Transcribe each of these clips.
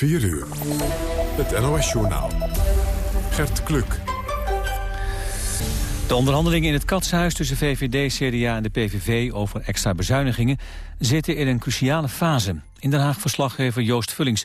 4 uur. Het NOS-journaal. Gert Kluk. De onderhandelingen in het katshuis tussen VVD, CDA en de PVV over extra bezuinigingen zitten in een cruciale fase. In Den Haag verslaggever Joost Vullings.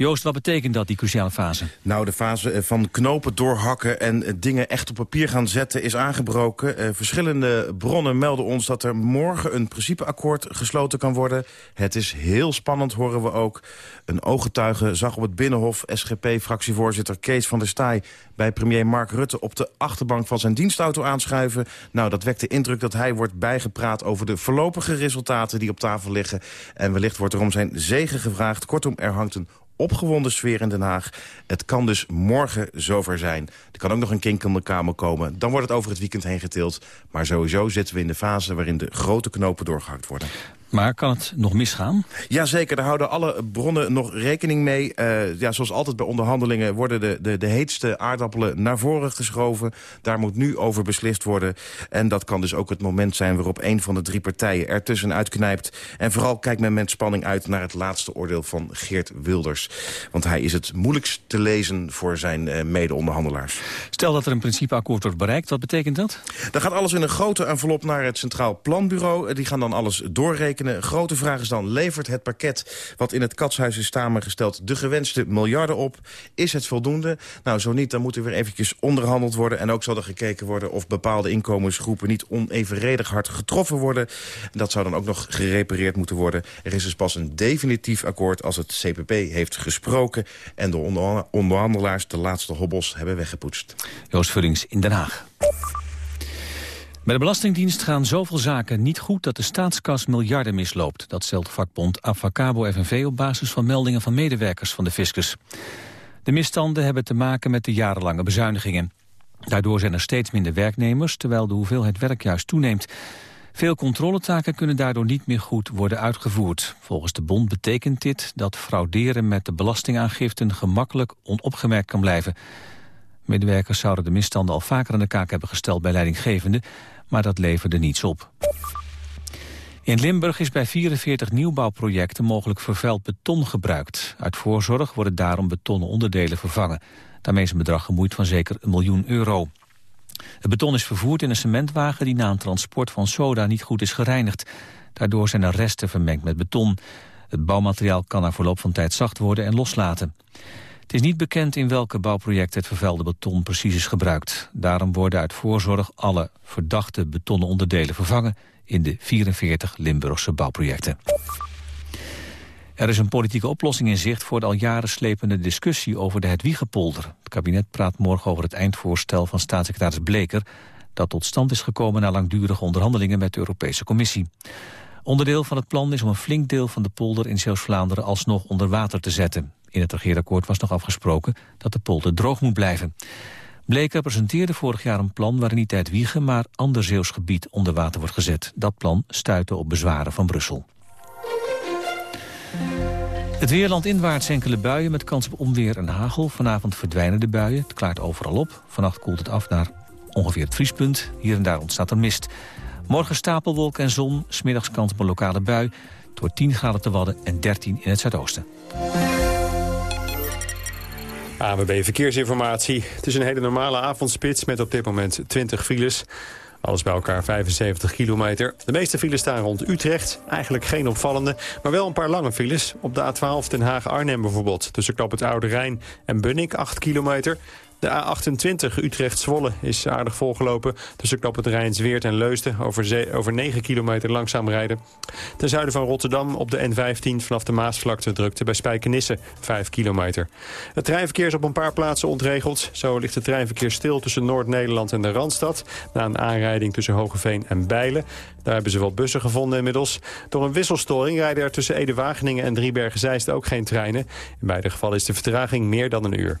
Joost, wat betekent dat, die cruciale fase? Nou, de fase eh, van knopen doorhakken en eh, dingen echt op papier gaan zetten is aangebroken. Uh, verschillende bronnen melden ons dat er morgen een principeakkoord gesloten kan worden. Het is heel spannend, horen we ook. Een ooggetuige zag op het Binnenhof SGP-fractievoorzitter Kees van der Staaij... bij premier Mark Rutte op de achterbank van zijn dienstauto aanschuiven. Nou, dat wekt de indruk dat hij wordt bijgepraat over de voorlopige resultaten die op tafel liggen. En wellicht wordt er om zijn zegen gevraagd. Kortom, er hangt een opgewonden sfeer in Den Haag. Het kan dus morgen zover zijn. Er kan ook nog een kink in de Kamer komen. Dan wordt het over het weekend heen getild. Maar sowieso zitten we in de fase waarin de grote knopen doorgehakt worden. Maar kan het nog misgaan? Jazeker, daar houden alle bronnen nog rekening mee. Uh, ja, zoals altijd bij onderhandelingen worden de, de, de heetste aardappelen naar voren geschoven. Daar moet nu over beslist worden. En dat kan dus ook het moment zijn waarop een van de drie partijen ertussen uitknijpt. En vooral kijkt men met spanning uit naar het laatste oordeel van Geert Wilders. Want hij is het moeilijkst te lezen voor zijn uh, mede-onderhandelaars. Stel dat er een principeakkoord wordt bereikt, wat betekent dat? Dan gaat alles in een grote envelop naar het Centraal Planbureau. Die gaan dan alles doorrekenen Grote vraag is dan, levert het pakket wat in het katshuis is samengesteld... de gewenste miljarden op? Is het voldoende? Nou, zo niet, dan moet er weer eventjes onderhandeld worden. En ook zal er gekeken worden of bepaalde inkomensgroepen... niet onevenredig hard getroffen worden. Dat zou dan ook nog gerepareerd moeten worden. Er is dus pas een definitief akkoord als het CPP heeft gesproken... en de onderhandelaars de laatste hobbels hebben weggepoetst. Joost Vullings in Den Haag. Bij de Belastingdienst gaan zoveel zaken niet goed dat de staatskas miljarden misloopt. Dat stelt vakbond Avacabo FNV op basis van meldingen van medewerkers van de fiscus. De misstanden hebben te maken met de jarenlange bezuinigingen. Daardoor zijn er steeds minder werknemers, terwijl de hoeveelheid werk juist toeneemt. Veel controletaken kunnen daardoor niet meer goed worden uitgevoerd. Volgens de bond betekent dit dat frauderen met de belastingaangiften gemakkelijk onopgemerkt kan blijven. Medewerkers zouden de misstanden al vaker aan de kaak hebben gesteld bij leidinggevenden, maar dat leverde niets op. In Limburg is bij 44 nieuwbouwprojecten mogelijk vervuild beton gebruikt. Uit voorzorg worden daarom betonnen onderdelen vervangen. Daarmee is een bedrag gemoeid van zeker een miljoen euro. Het beton is vervoerd in een cementwagen die na een transport van soda niet goed is gereinigd. Daardoor zijn er resten vermengd met beton. Het bouwmateriaal kan na verloop van tijd zacht worden en loslaten. Het is niet bekend in welke bouwprojecten het vervuilde beton precies is gebruikt. Daarom worden uit voorzorg alle verdachte betonnen onderdelen vervangen in de 44 Limburgse bouwprojecten. Er is een politieke oplossing in zicht voor de al jaren slepende discussie over de Hedwiegepolder. Het kabinet praat morgen over het eindvoorstel van staatssecretaris Bleker... dat tot stand is gekomen na langdurige onderhandelingen met de Europese Commissie. Onderdeel van het plan is om een flink deel van de polder in Zeeuws-Vlaanderen alsnog onder water te zetten. In het regeerakkoord was nog afgesproken dat de polder droog moet blijven. Bleker presenteerde vorig jaar een plan waarin niet uit Wiegen... maar ander Zeeuws gebied onder water wordt gezet. Dat plan stuitte op bezwaren van Brussel. Het weerland inwaarts enkele buien met kans op onweer en hagel. Vanavond verdwijnen de buien, het klaart overal op. Vannacht koelt het af naar ongeveer het vriespunt. Hier en daar ontstaat er mist. Morgen stapelwolk en zon, smiddags kans op een lokale bui. Door 10 graden te Wadden en 13 in het zuidoosten. AWB Verkeersinformatie. Het is een hele normale avondspits met op dit moment 20 files. Alles bij elkaar 75 kilometer. De meeste files staan rond Utrecht. Eigenlijk geen opvallende, maar wel een paar lange files. Op de A12 Den Haag-Arnhem bijvoorbeeld. Tussen Knop het Oude Rijn en Bunnik 8 kilometer. De A28 Utrecht-Zwolle is aardig volgelopen. Tussen knop het Rijnsweert en Leusden over, over 9 kilometer langzaam rijden. Ten zuiden van Rotterdam op de N15 vanaf de Maasvlakte drukte bij Spijkenisse 5 kilometer. Het treinverkeer is op een paar plaatsen ontregeld. Zo ligt het treinverkeer stil tussen Noord-Nederland en de Randstad... na een aanrijding tussen Hogeveen en Bijlen. Daar hebben ze wel bussen gevonden inmiddels. Door een wisselstoring rijden er tussen Ede-Wageningen en Driebergen-Zeist ook geen treinen. In beide gevallen is de vertraging meer dan een uur.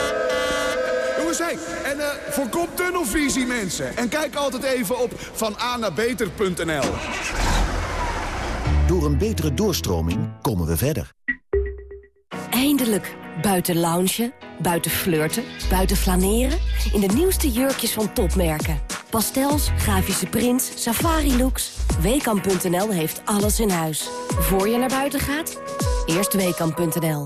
Jongens. En uh, voorkom tunnelvisie, mensen. En kijk altijd even op vananabeter.nl. Door een betere doorstroming komen we verder. Eindelijk. Buiten loungen, buiten flirten, buiten flaneren. In de nieuwste jurkjes van topmerken. Pastels, grafische prints, safari-looks. Weekamp.nl heeft alles in huis. Voor je naar buiten gaat, eerst Weekamp.nl.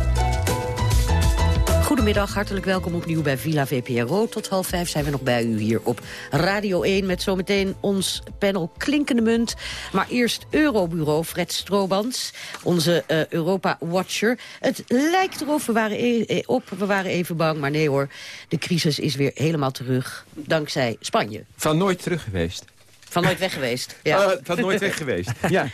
Goedemiddag, hartelijk welkom opnieuw bij Villa VPRO. Tot half vijf zijn we nog bij u hier op Radio 1... met zometeen ons panel Klinkende Munt. Maar eerst Eurobureau, Fred Stroobans, onze uh, Europa-watcher. Het lijkt erop, we waren, e op, we waren even bang, maar nee hoor. De crisis is weer helemaal terug, dankzij Spanje. Van nooit terug geweest. Van nooit weg geweest. Ja. Uh, van nooit weg geweest, ja.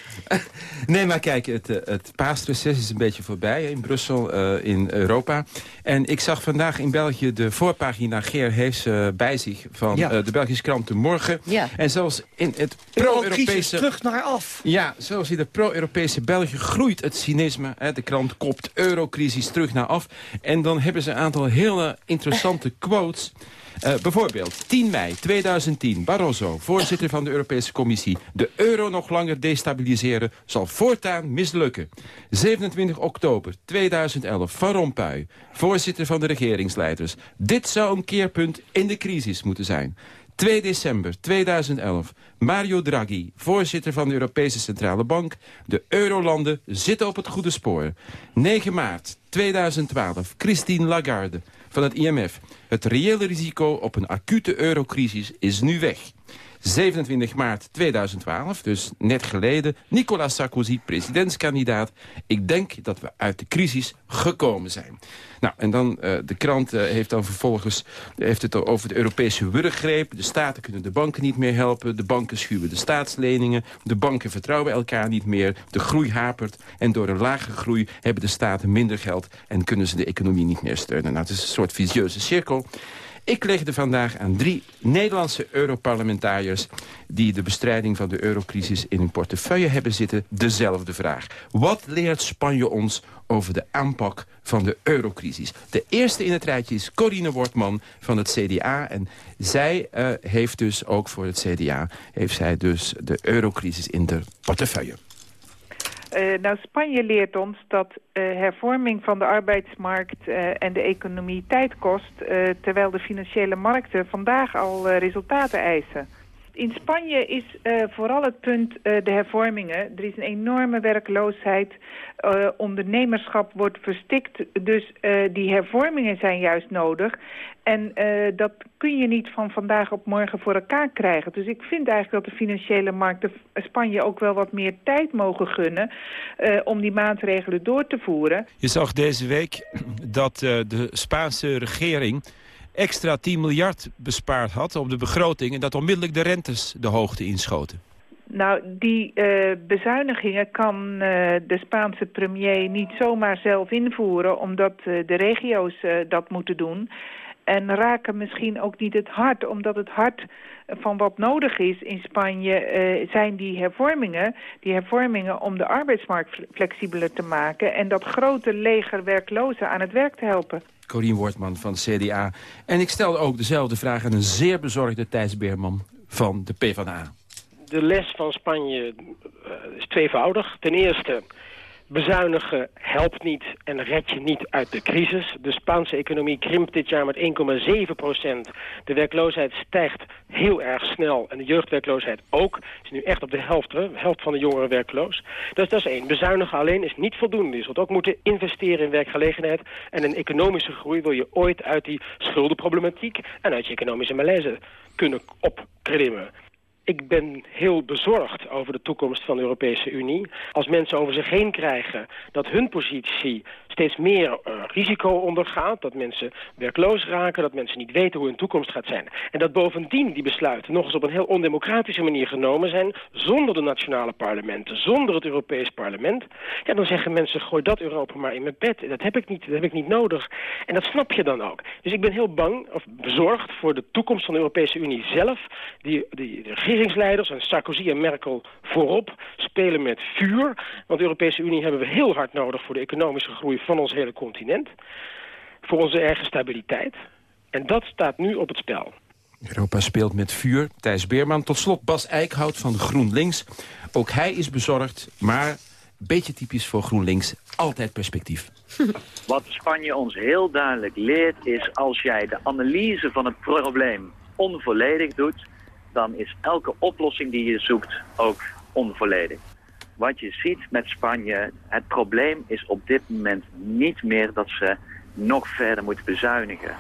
Nee, maar kijk, het, eh, het paasreces is een beetje voorbij in Brussel, uh, in Europa. En ik zag vandaag in België de voorpagina Geer Hees uh, bij zich... van ja. de Belgische krant De Morgen. Ja. En zelfs in het pro-Europese... terug naar af. Ja, zoals in de pro-Europese België groeit het cynisme. Hè. De krant kopt eurocrisis terug naar af. En dan hebben ze een aantal hele interessante quotes... Uh, bijvoorbeeld, 10 mei 2010, Barroso, voorzitter van de Europese Commissie... de euro nog langer destabiliseren zal voortaan mislukken. 27 oktober 2011, Van Rompuy, voorzitter van de regeringsleiders. Dit zou een keerpunt in de crisis moeten zijn. 2 december 2011. Mario Draghi, voorzitter van de Europese Centrale Bank. De eurolanden zitten op het goede spoor. 9 maart 2012. Christine Lagarde van het IMF. Het reële risico op een acute eurocrisis is nu weg. 27 maart 2012, dus net geleden, Nicolas Sarkozy, presidentskandidaat. Ik denk dat we uit de crisis gekomen zijn. Nou, en dan, uh, de krant uh, heeft dan vervolgens heeft het over de Europese wurggreep. De staten kunnen de banken niet meer helpen. De banken schuwen de staatsleningen. De banken vertrouwen elkaar niet meer. De groei hapert. En door een lage groei hebben de staten minder geld... en kunnen ze de economie niet meer steunen. Nou, het is een soort visieuze cirkel. Ik legde vandaag aan drie Nederlandse Europarlementariërs... die de bestrijding van de eurocrisis in hun portefeuille hebben zitten... dezelfde vraag. Wat leert Spanje ons over de aanpak van de eurocrisis? De eerste in het rijtje is Corine Wortman van het CDA. En zij uh, heeft dus ook voor het CDA... heeft zij dus de eurocrisis in de portefeuille. Uh, nou, Spanje leert ons dat uh, hervorming van de arbeidsmarkt uh, en de economie tijd kost... terwijl de financiële markten vandaag al resultaten eisen. In Spanje is vooral het punt de hervormingen. Er is een enorme werkloosheid. ondernemerschap wordt verstikt. Dus die hervormingen zijn juist nodig. En uh, dat kun je niet van vandaag op morgen voor elkaar krijgen. Dus ik vind eigenlijk dat de financiële markten Spanje ook wel wat meer tijd mogen gunnen... Uh, om die maatregelen door te voeren. Je zag deze week dat uh, de Spaanse regering extra 10 miljard bespaard had op de begroting... en dat onmiddellijk de rentes de hoogte inschoten. Nou, die uh, bezuinigingen kan uh, de Spaanse premier niet zomaar zelf invoeren... omdat uh, de regio's dat moeten doen... En raken misschien ook niet het hart, omdat het hart van wat nodig is in Spanje... Zijn die hervormingen, die hervormingen om de arbeidsmarkt flexibeler te maken... en dat grote leger werklozen aan het werk te helpen. Corien Wortman van de CDA. En ik stel ook dezelfde vraag aan een zeer bezorgde Thijs Beerman van de PvdA. De les van Spanje uh, is tweevoudig. Ten eerste Bezuinigen helpt niet en red je niet uit de crisis. De Spaanse economie krimpt dit jaar met 1,7 procent. De werkloosheid stijgt heel erg snel en de jeugdwerkloosheid ook. Het is nu echt op de helft, de helft van de jongeren werkloos. Dus dat is één. Bezuinigen alleen is niet voldoende. Je zult ook moeten investeren in werkgelegenheid. En een economische groei wil je ooit uit die schuldenproblematiek... en uit je economische malaise kunnen opklimmen. Ik ben heel bezorgd over de toekomst van de Europese Unie. Als mensen over zich heen krijgen dat hun positie steeds meer uh, risico ondergaat... dat mensen werkloos raken, dat mensen niet weten hoe hun toekomst gaat zijn... en dat bovendien die besluiten nog eens op een heel ondemocratische manier genomen zijn... zonder de nationale parlementen, zonder het Europees parlement... ja, dan zeggen mensen, gooi dat Europa maar in mijn bed. Dat heb ik niet, dat heb ik niet nodig. En dat snap je dan ook. Dus ik ben heel bang, of bezorgd voor de toekomst van de Europese Unie zelf... die, die regeringsleiders en Sarkozy en Merkel voorop spelen met vuur. Want de Europese Unie hebben we heel hard nodig voor de economische groei van ons hele continent. Voor onze eigen stabiliteit. En dat staat nu op het spel. Europa speelt met vuur. Thijs Beerman. Tot slot Bas Eickhout van GroenLinks. Ook hij is bezorgd, maar beetje typisch voor GroenLinks. Altijd perspectief. Wat Spanje ons heel duidelijk leert is... als jij de analyse van het probleem onvolledig doet dan is elke oplossing die je zoekt ook onvolledig. Wat je ziet met Spanje, het probleem is op dit moment niet meer dat ze nog verder moeten bezuinigen.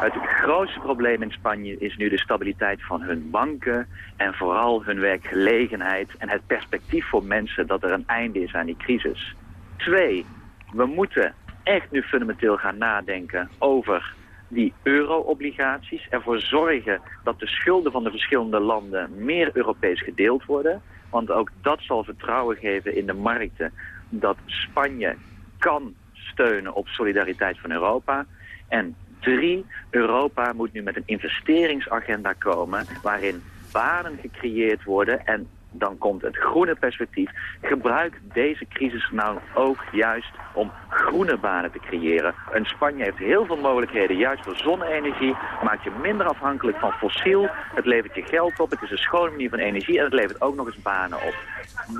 Het grootste probleem in Spanje is nu de stabiliteit van hun banken en vooral hun werkgelegenheid en het perspectief voor mensen dat er een einde is aan die crisis. Twee, we moeten echt nu fundamenteel gaan nadenken over die euro-obligaties. Ervoor zorgen dat de schulden van de verschillende landen meer Europees gedeeld worden. Want ook dat zal vertrouwen geven in de markten dat Spanje kan steunen op solidariteit van Europa. En drie, Europa moet nu met een investeringsagenda komen waarin banen gecreëerd worden en dan komt het groene perspectief. Gebruik deze crisis nou ook juist om groene banen te creëren. En Spanje heeft heel veel mogelijkheden, juist voor zonne-energie. Maakt je minder afhankelijk van fossiel. Het levert je geld op, het is een schone manier van energie... en het levert ook nog eens banen op.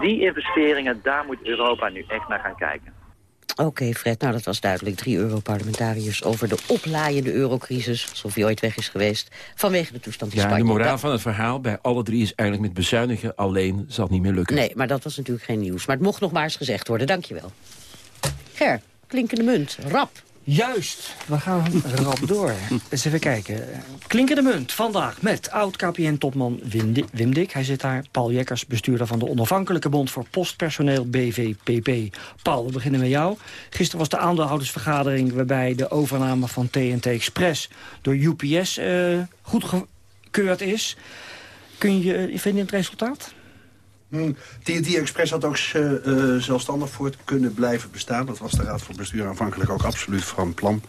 Die investeringen, daar moet Europa nu echt naar gaan kijken. Oké, Fred, nou dat was duidelijk. Drie Europarlementariërs over de oplaaiende eurocrisis... alsof die ooit weg is geweest, vanwege de toestand in ja, Spanje. de moraal van het verhaal bij alle drie is eigenlijk met bezuinigen alleen zal het niet meer lukken. Nee, maar dat was natuurlijk geen nieuws. Maar het mocht nog maar eens gezegd worden, dankjewel. Ger, klinkende munt, rap. Juist, we gaan rap door. Eens even kijken. Klinkende munt vandaag met oud-KPN-topman Wim Dik. Hij zit daar. Paul Jekkers, bestuurder van de Onafhankelijke Bond voor Postpersoneel BVPP. Paul, we beginnen met jou. Gisteren was de aandeelhoudersvergadering waarbij de overname van TNT Express door UPS uh, goedgekeurd is. Kun je, vind je het resultaat? TNT hmm. Express had ook uh, zelfstandig voort kunnen blijven bestaan. Dat was de Raad van Bestuur aanvankelijk ook absoluut van plan.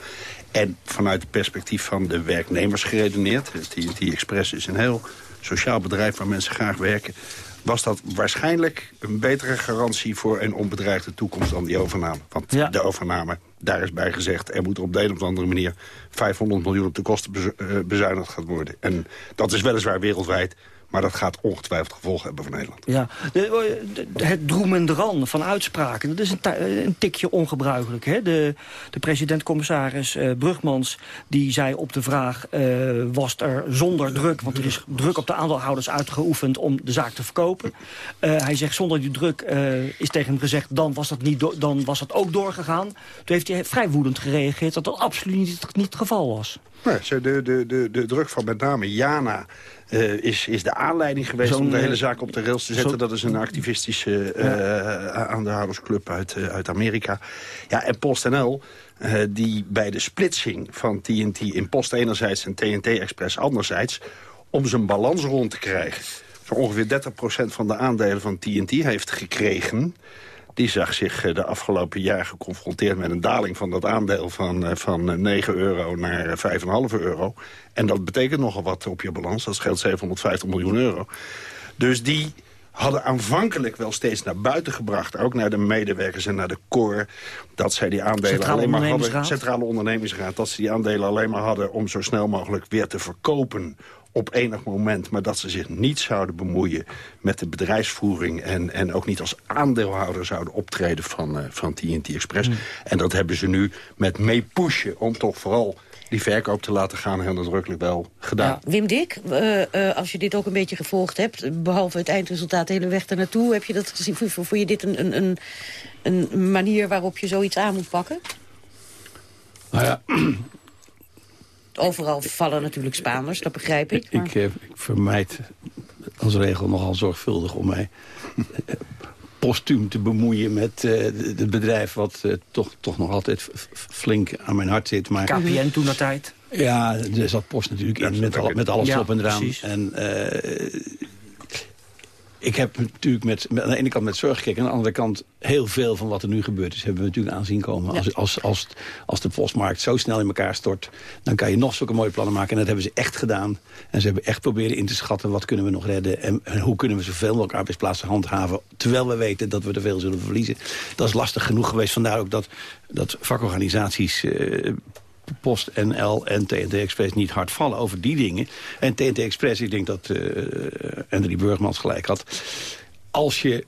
En vanuit het perspectief van de werknemers geredeneerd. TNT Express is een heel sociaal bedrijf waar mensen graag werken. Was dat waarschijnlijk een betere garantie voor een onbedreigde toekomst dan die overname. Want de overname, daar is bij gezegd... er moet op de een of andere manier 500 miljoen op de kosten bezuinigd gaan worden. En dat is weliswaar wereldwijd maar dat gaat ongetwijfeld gevolgen hebben voor Nederland. Ja, de, het droem en dran van uitspraken, dat is een, een tikje ongebruikelijk. Hè? De, de president-commissaris uh, Brugmans die zei op de vraag... Uh, was er zonder druk, want er is druk op de aandeelhouders uitgeoefend... om de zaak te verkopen. Uh, hij zegt zonder die druk is tegen hem gezegd... Dan was, dat niet dan was dat ook doorgegaan. Toen heeft hij vrij woedend gereageerd dat dat absoluut niet, niet het geval was. Nee, de, de, de, de druk van met name Jana uh, is, is de aanleiding geweest om de hele zaak op de rails te zetten. Dat is een activistische ja. aandeelhoudersclub uit, uit Amerika. Ja, en PostNL, die bij de splitsing van TNT in Post enerzijds en TNT Express anderzijds... om zijn balans rond te krijgen... zo ongeveer 30% van de aandelen van TNT heeft gekregen die zag zich de afgelopen jaar geconfronteerd met een daling van dat aandeel van, van 9 euro naar 5,5 euro. En dat betekent nogal wat op je balans. Dat scheelt 750 miljoen euro. Dus die hadden aanvankelijk wel steeds naar buiten gebracht... ook naar de medewerkers en naar de core... dat zij die aandelen Centrale alleen maar hadden... Centrale Ondernemingsraad, dat ze die aandelen alleen maar hadden... om zo snel mogelijk weer te verkopen op enig moment... maar dat ze zich niet zouden bemoeien met de bedrijfsvoering... en, en ook niet als aandeelhouder zouden optreden van, uh, van TNT Express. Hmm. En dat hebben ze nu met meepushen om toch vooral die verkoop te laten gaan heel nadrukkelijk wel gedaan. Ja, Wim Dik, uh, uh, als je dit ook een beetje gevolgd hebt... behalve het eindresultaat de hele weg ernaartoe... heb je dat gezien? Voel je dit een, een, een manier waarop je zoiets aan moet pakken? Nou ja, Overal vallen natuurlijk Spaanders, dat begrijp ik. Maar... Ik, ik, vermijd als regel nogal zorgvuldig om mij postuum te bemoeien met uh, het bedrijf... wat uh, toch, toch nog altijd flink aan mijn hart zit. Maar, KPN toen naar tijd? Ja, er zat post natuurlijk in, met, al, met alles ja, op en eraan. precies. En uh, ik heb natuurlijk met, met, aan de ene kant met zorg gekeken... aan de andere kant heel veel van wat er nu gebeurd is... hebben we natuurlijk aanzien komen. Als, als, als, als de postmarkt zo snel in elkaar stort... dan kan je nog zulke mooie plannen maken. En dat hebben ze echt gedaan. En ze hebben echt proberen in te schatten... wat kunnen we nog redden en, en hoe kunnen we zoveel mogelijk arbeidsplaatsen handhaven... terwijl we weten dat we er veel zullen verliezen. Dat is lastig genoeg geweest. Vandaar ook dat, dat vakorganisaties... Uh, Post NL en TNT Express niet hard vallen over die dingen. En TNT Express, ik denk dat uh, Anthony Burgmans gelijk had... als je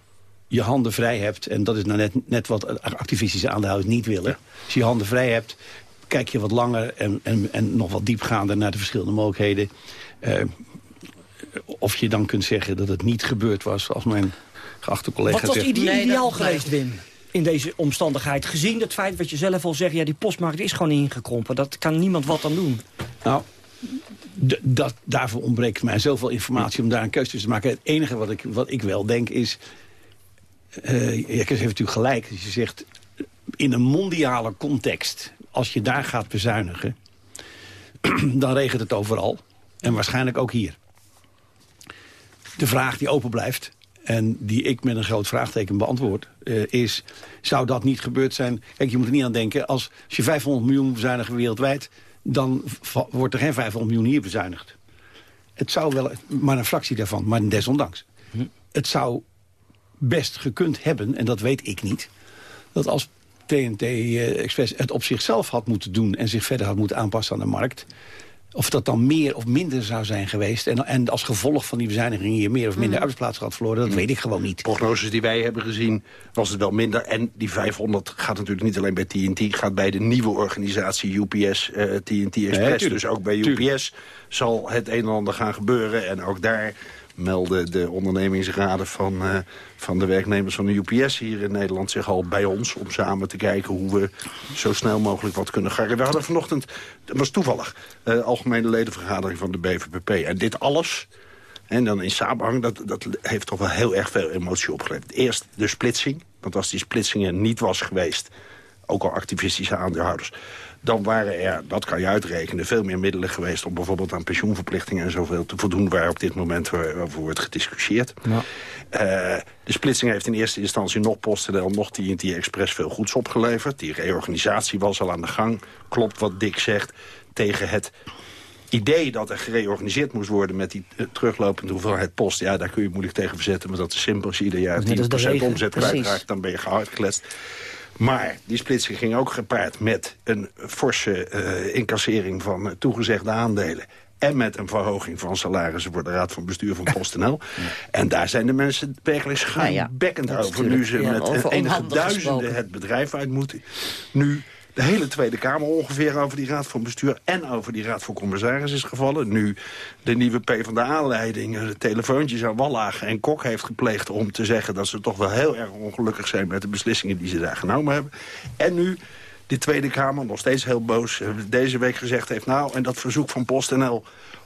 je handen vrij hebt, en dat is nou net, net wat activistische aandeelhouders niet willen... als je je handen vrij hebt, kijk je wat langer en, en, en nog wat diepgaander... naar de verschillende mogelijkheden. Uh, of je dan kunt zeggen dat het niet gebeurd was, als mijn geachte collega Wat was zegt... ide nee, ideaal geweest, Wim? In deze omstandigheid. Gezien het feit wat je zelf al zegt... ja, die postmarkt is gewoon ingekrompen. Dat kan niemand wat aan doen. Nou, dat, daarvoor ontbreekt mij zoveel informatie om daar een keuze te maken. Het enige wat ik, wat ik wel denk is... Uh, je heeft natuurlijk gelijk je zegt... in een mondiale context, als je daar gaat bezuinigen... dan regent het overal. En waarschijnlijk ook hier. De vraag die open blijft en die ik met een groot vraagteken beantwoord, uh, is... zou dat niet gebeurd zijn? Kijk, je moet er niet aan denken, als, als je 500 miljoen bezuinigen wereldwijd... dan wordt er geen 500 miljoen hier bezuinigd. Het zou wel, maar een fractie daarvan, maar desondanks. Hm. Het zou best gekund hebben, en dat weet ik niet... dat als TNT uh, Express het op zichzelf had moeten doen... en zich verder had moeten aanpassen aan de markt... Of dat dan meer of minder zou zijn geweest. En, en als gevolg van die bezuinigingen hier meer of minder mm. arbeidsplaatsen had verloren. Dat weet ik gewoon niet. Prognoses die wij hebben gezien was het wel minder. En die 500 gaat natuurlijk niet alleen bij TNT. Gaat bij de nieuwe organisatie UPS, uh, TNT Express. Nee, dus ook bij UPS tuurlijk. zal het een en ander gaan gebeuren. En ook daar melden de ondernemingsraden van, uh, van de werknemers van de UPS hier in Nederland zich al bij ons... om samen te kijken hoe we zo snel mogelijk wat kunnen garren. We hadden vanochtend, dat was toevallig, uh, algemene ledenvergadering van de BVPP. En dit alles, en dan in samenhang, dat, dat heeft toch wel heel erg veel emotie opgeleverd. Eerst de splitsing, want als die splitsing er niet was geweest... ook al activistische aandeelhouders dan waren er, dat kan je uitrekenen, veel meer middelen geweest... om bijvoorbeeld aan pensioenverplichtingen en zoveel te voldoen... waar op dit moment over wordt gediscussieerd. Ja. Uh, de splitsing heeft in eerste instantie nog PostNL, nog TNT Express veel goeds opgeleverd. Die reorganisatie was al aan de gang. Klopt wat Dick zegt tegen het idee dat er gereorganiseerd moest worden... met die uh, teruglopende hoeveelheid post... ja, daar kun je moeilijk tegen verzetten, maar dat is simpel. Als je ieder jaar 10% omzet kwijtraakt, dan ben je gehard gekletst. Maar die splitsing ging ook gepaard met een forse uh, incassering van toegezegde aandelen en met een verhoging van salarissen voor de Raad van Bestuur van PostNL. Ja. En daar zijn de mensen werkelijk ja, ja. over. Nu ze met enige duizenden het bedrijf uit moeten. Nu de hele Tweede Kamer ongeveer over die Raad van Bestuur... en over die Raad van Commissaris is gevallen. Nu de nieuwe PvdA-leiding de telefoontjes aan Wallagen en Kok heeft gepleegd... om te zeggen dat ze toch wel heel erg ongelukkig zijn... met de beslissingen die ze daar genomen hebben. En nu de Tweede Kamer, nog steeds heel boos, deze week gezegd heeft... nou, en dat verzoek van PostNL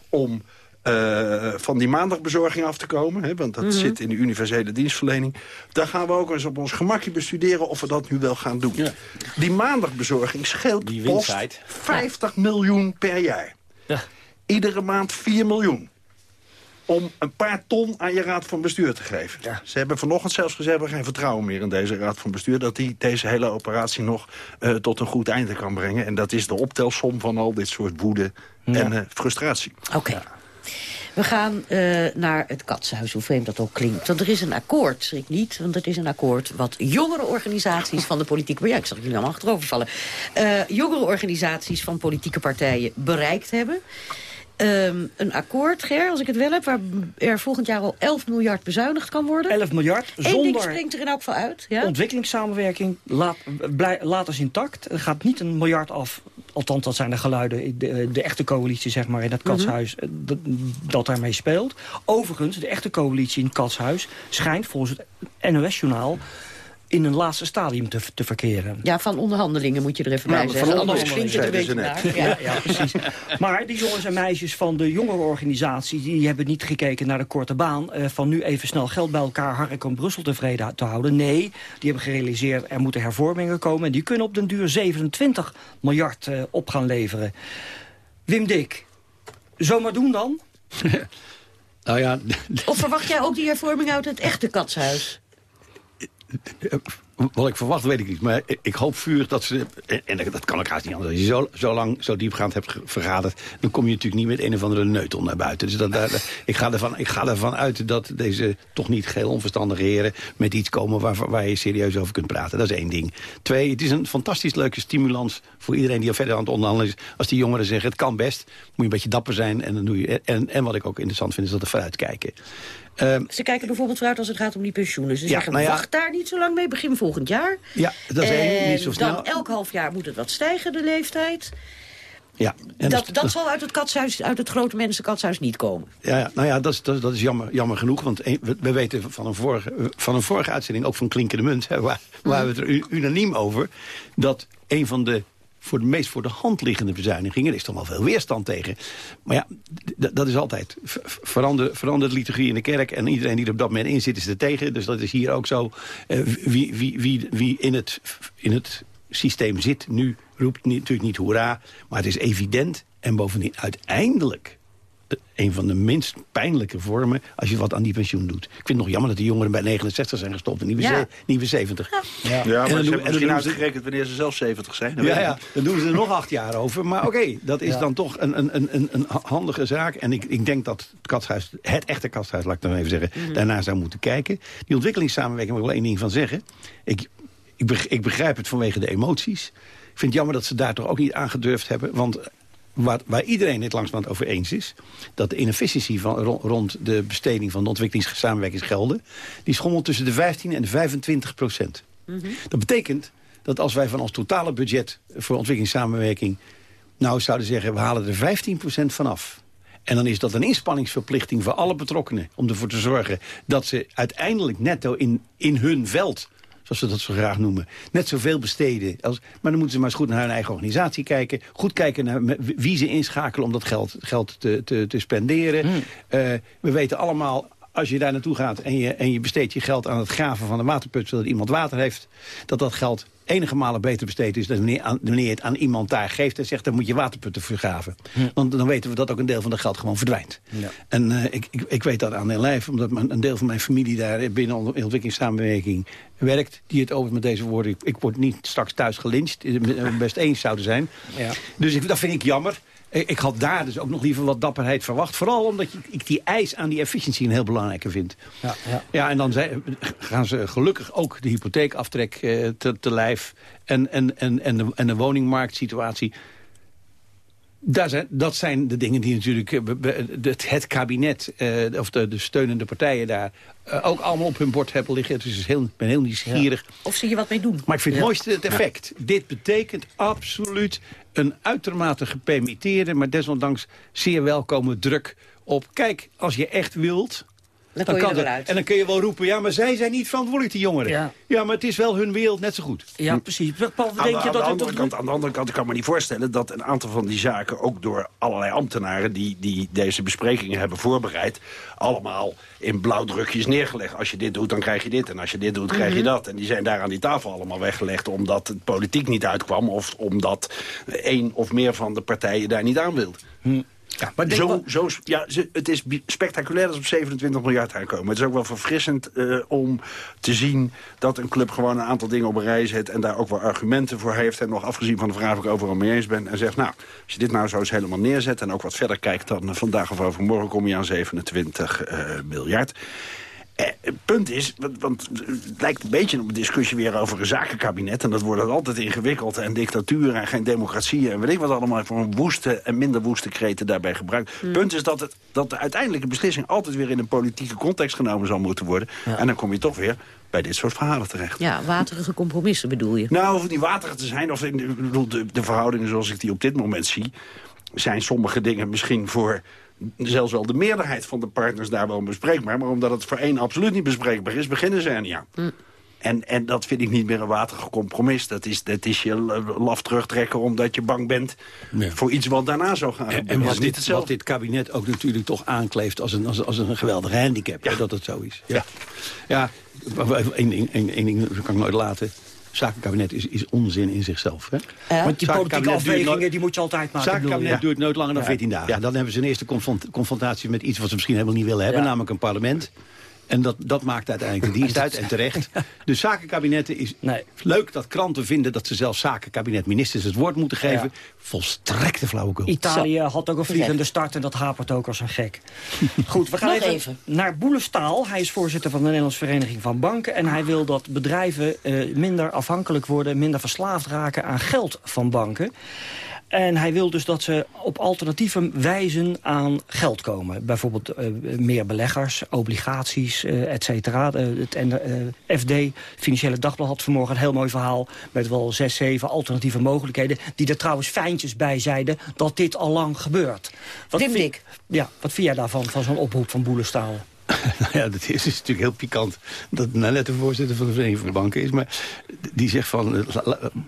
om uh, van die maandagbezorging af te komen. Hè, want dat mm -hmm. zit in de universele dienstverlening. Daar gaan we ook eens op ons gemakje bestuderen of we dat nu wel gaan doen. Ja. Die maandagbezorging scheelt die post 50 miljoen per jaar. Ja. Iedere maand 4 miljoen. Om een paar ton aan je raad van bestuur te geven. Ja. Ze hebben vanochtend zelfs gezegd... we geen vertrouwen meer in deze raad van bestuur... dat die deze hele operatie nog uh, tot een goed einde kan brengen. En dat is de optelsom van al dit soort woede en uh, frustratie. Oké. Okay. We gaan uh, naar het katshuis, hoe vreemd dat ook klinkt. Want er is een akkoord, schrik niet, want het is een akkoord... wat jongere organisaties van de politieke... Maar ja, ik zag jullie allemaal achterover vallen. Uh, jongere organisaties van politieke partijen bereikt hebben... Um, een akkoord, Ger, als ik het wel heb... waar er volgend jaar al 11 miljard bezuinigd kan worden. 11 miljard, Eén zonder... ding springt er in elk geval uit. Ja? Ontwikkelingssamenwerking, laat, blij, laat intact. Er gaat niet een miljard af, althans dat zijn de geluiden... de, de echte coalitie zeg maar, in het katshuis, mm -hmm. dat, dat daarmee speelt. Overigens, de echte coalitie in het katshuis schijnt volgens het NOS-journaal... in een laatste stadium te, te verkeren. Ja, van onderhandelingen moet je er even bij Nou, zeggen. van Anders klinkt het een beetje naar. Ja, ja, precies. Maar die jongens en meisjes van de jongerenorganisatie... die hebben niet gekeken naar de korte baan... eh, van nu even snel geld bij elkaar Hark om Brussel tevreden te houden. Nee, die hebben gerealiseerd er moeten hervormingen komen... en die kunnen op den duur 27 miljard eh, op gaan leveren. Wim Dik, zomaar doen dan? Nou ja, Of verwacht jij ook die hervorming uit het echte katshuis? Wat ik verwacht weet ik niet. Maar ik, ik hoop vurig dat ze... En, dat kan ook haast niet anders. Als je zo, zo lang, zo diepgaand hebt vergaderd... dan kom je natuurlijk niet met een of andere neutel naar buiten. Dus dat, ik, ga ervan, ik ga ervan uit dat deze toch niet geheel onverstandige heren... met iets komen waar, waar je serieus over kunt praten. Dat is één ding. Twee, het is een fantastisch leuke stimulans... voor iedereen die al verder aan het onderhandelen is. Als die jongeren zeggen, het kan best. Moet je een beetje dapper zijn. En, dan doe je, en, en wat ik ook interessant vind, is dat er vooruitkijken. Ehm, Ze kijken bijvoorbeeld vooruit als het gaat om die pensioenen. Ze Ja, zeggen, nou ja. wacht daar niet zo lang mee, begin volgend jaar. ja, dat is één, En niet zo snel. dan elk half jaar moet het wat stijgen, de leeftijd. Ja, en Dat, dat zal uit het, katshuis, uit het grote mensenkatshuis niet komen. Ja, ja, nou ja, dat is, dat, is- dat is jammer, jammer genoeg. Want een- we, we weten van een, vorige, van een vorige uitzending, ook van Klinkende Munt... Hè, waar, waar we het er u- unaniem over... dat een van de voor de meest voor de hand liggende bezuinigingen... er is toch wel veel weerstand tegen. Maar ja, dat is altijd. Ver- Verander, verandert liturgie in de kerk... en iedereen die er op dat moment in zit, is er tegen. Dus dat is hier ook zo. Eh, wie, wie, wie, wie in het... In het systeem zit nu, roept natuurlijk niet hoera. Maar het is evident en bovendien uiteindelijk een van de minst pijnlijke vormen als je wat aan die pensioen doet. Ik vind het nog jammer dat die jongeren bij 69 zijn gestopt en nieuwe, Ja. ze- nieuwe 70. Ja, maar En ze dan doen- dan misschien ze- uitgerekend wanneer ze zelf 70 zijn. Dat Ja, ja, niet. dan doen ze er nog acht jaar over. Maar oké, dat is Ja. dan toch een, een, een- een, een handige zaak. En ik, ik denk dat het katshuis, het echte katshuis, laat ik dan even zeggen... Mhm. daarna zou moeten kijken. Die ontwikkelingssamenwerking, wil ik wel één ding van zeggen. Ik, ik, beg- ik begrijp het vanwege de emoties. Ik vind het jammer dat ze daar toch ook niet aangedurfd hebben. Want waar, waar iedereen het langzamerhand over eens is... dat de inefficiëntie van, rond de besteding van de ontwikkelingssamenwerkingsgelden... die schommelt tussen de 15 en de 25 procent. Dat betekent dat als wij van ons totale budget voor ontwikkelingssamenwerking... nou zouden zeggen, we halen er 15% vanaf... En dan is dat een inspanningsverplichting voor alle betrokkenen... om ervoor te zorgen dat ze uiteindelijk netto in, in hun veld zoals ze dat zo graag noemen, net zoveel besteden. Als, maar dan moeten ze maar eens goed naar hun eigen organisatie kijken. Goed kijken naar wie ze inschakelen om dat geld, geld te, te, te spenderen. Eh, we weten allemaal, als je daar naartoe gaat en je, en je besteedt je geld aan het graven van de waterput... zodat iemand water heeft, dat dat geld enige malen beter besteed is... dan wanneer, je het aan iemand daar geeft en zegt... dan moet je waterputten vergraven. Want dan weten we dat ook een deel van dat geld gewoon verdwijnt. En eh, ik, ik, ik weet dat aan de lijf, omdat mijn- een deel van mijn familie daar binnen on- ontwikkelingssamenwerking werkt. Die het over met deze woorden. Ik, ik word niet straks thuis gelyncht. eh, Best eens zouden zijn. Ja. Dus ik, dat vind ik jammer. Ik had daar dus ook nog liever wat dapperheid verwacht. Vooral omdat ik die eis aan die efficiëntie een heel belangrijke vind. Ja, ja. Ja, en dan zijn- gaan ze gelukkig ook de hypotheekaftrek eh, te, te lijf. En, en, en, en, de, en de woningmarktsituatie. Daar zijn, dat zijn de dingen die natuurlijk eh, het, het kabinet... eh, of de, de steunende partijen daar eh, ook allemaal op hun bord hebben liggen. Dus ik heel, ben heel nieuwsgierig. Of ze hier wat mee doen. Maar ik vind het mooiste het effect. Dit betekent absoluut een uitermate gepermitteerde... maar desondanks zeer welkome druk op... kijk, als je echt wilt... Dan kom je er kan wel het. uit. En dan kun je wel roepen, ja, maar zij zijn niet verantwoordelijk, die jongeren. Ja. maar het is wel hun wereld net zo goed. Ja, precies. Paul, Aan, denk de, je aan, de dat... andere kant, aan de andere kant, ik kan me niet voorstellen dat een aantal van die zaken... ook door allerlei ambtenaren die, die deze besprekingen hebben voorbereid... allemaal in blauwdrukjes neergelegd. Als je dit doet, dan krijg je dit. En als je dit doet, krijg je Mhm. dat. En die zijn daar aan die tafel allemaal weggelegd... omdat het politiek niet uitkwam... of omdat één of meer van de partijen daar niet aan wilde. Ja, maar zo, wel- zo, ja, het is spectaculair dat ze op 27 miljard aankomen. Het is ook wel verfrissend eh, om te zien dat een club gewoon een aantal dingen op een rij zet... en daar ook wel argumenten voor heeft. En nog afgezien van de vraag of ik overal mee eens ben. En zegt, nou, als je dit nou zo eens helemaal neerzet... en ook wat verder kijkt dan eh, vandaag of overmorgen... kom je aan 27 eh, miljard. Eh, het punt is, want, want het lijkt een beetje op een discussie weer over een zakenkabinet. En dat wordt dan altijd ingewikkeld. En dictatuur en geen democratie. En weet ik wat allemaal voor een woeste en minder woeste kreten daarbij gebruikt. Het punt is dat, het, dat de uiteindelijke beslissing altijd weer in een politieke context genomen zal moeten worden. En dan kom je toch weer bij dit soort verhalen terecht. Ja, waterige compromissen bedoel je. Nou, of het niet waterig te zijn, of in, ik bedoel, de, de verhoudingen zoals ik die op dit moment zie... zijn sommige dingen misschien voor zelfs wel de meerderheid van de partners daar wel bespreekbaar. Maar omdat het voor één absoluut niet bespreekbaar is, beginnen ze er niet aan. En, en dat vind ik niet meer een waterig compromis. Dat is, dat is je laf terugtrekken omdat je bang bent voor iets wat daarna zou gaan. En, en wat, dit, wat dit kabinet ook natuurlijk toch aankleeft als een, als, als een geweldige handicap. Hè, dat het zo is. Ja, ja. één ding, één, één ding kan ik nooit laten zakenkabinet is, is onzin in zichzelf. Hè? Uh, Want die politieke afwegingen die moet je altijd maken. Zakenkabinet ja. duurt nooit langer dan 14 dagen. Dan hebben ze een eerste confrontatie met iets wat ze misschien helemaal niet willen hebben. Namelijk een parlement. En dat, dat maakt uiteindelijk de dienst uit en terecht. Dus zakenkabinetten is nee. leuk dat kranten vinden... dat ze zelfs zakenkabinetministers het woord moeten geven. Ja. Volstrekte flauwekul. Italië had ook een vliegende start en dat hapert ook als een gek. Goed, we gaan even, even, naar Boelestaal. Hij is voorzitter van de Nederlandse Vereniging van Banken... en hij wil dat bedrijven uh, minder afhankelijk worden... minder verslaafd raken aan geld van banken. En hij wil dus dat ze op alternatieve wijzen aan geld komen. Bijvoorbeeld uh, meer beleggers, obligaties, uh, et cetera. Uh, het FD, Financiële Dagblad, had vanmorgen een heel mooi verhaal... met wel zes, zeven alternatieve mogelijkheden... die er trouwens fijntjes bij zeiden dat dit al lang gebeurt. Wat vind, ja, wat vind jij daarvan, van zo'n oproep van Boelestaal? nou ja, dat is, is, natuurlijk heel pikant dat het net de voorzitter van de Vereniging van de Banken is. Maar die zegt van, uh,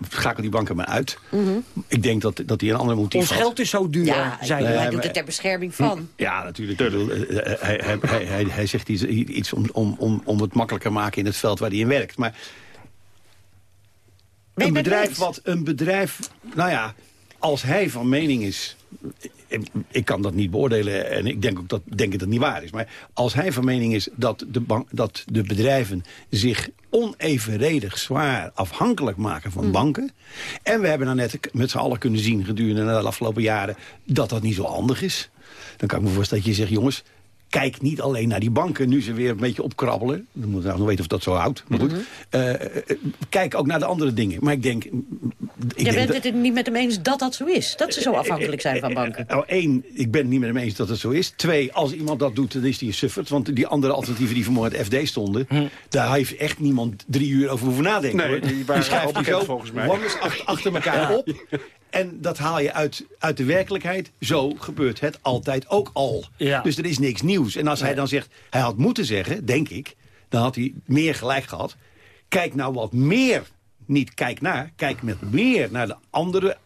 schakel die banken maar uit. Mm -hmm. Ik denk dat, dat hij een ander motief Ons geld is zo duur, ja, zei hij. Hij doet het ter bescherming van. Ja, natuurlijk. Bedoel, uh, hij, hij, hij, hij, hij zegt iets, iets om, om, om, om het makkelijker maken in het veld waar hij in werkt. Maar een bedrijf wat een bedrijf, nou ja, als hij van mening is ik kan dat niet beoordelen en ik denk ook dat, denk dat het niet waar is. Maar als hij van mening is dat de, bank, dat de bedrijven zich onevenredig zwaar afhankelijk maken van banken... en we hebben nou net met z'n allen kunnen zien gedurende de afgelopen jaren... dat dat niet zo handig is, dan kan ik me voorstellen dat je zegt... jongens, kijk niet alleen naar die banken, nu ze weer een beetje opkrabbelen. Dan moeten we nog weten of dat zo houdt. Maar goed, uh, kijk ook naar de andere dingen. Maar ik denk... Ik Je bent het niet met hem eens dat dat zo is? Dat ze zo afhankelijk zijn van banken? Nou, één, ik ben het niet met hem eens dat het zo is. Twee, als iemand dat doet, dan is die een suffert. Want die andere alternatieven die vanmorgen het FD stonden... Hm. daar heeft echt niemand drie uur over hoeven nadenken. Nee, die, die schrijft zo volgens mij. achter, achter elkaar op. En dat haal je uit, uit de werkelijkheid. Zo gebeurt het altijd ook al. Ja. Dus er is niks nieuws. En als hij dan zegt, hij had moeten zeggen, denk ik... dan had hij meer gelijk gehad. Kijk nou wat meer, niet kijk naar... kijk met meer naar de andere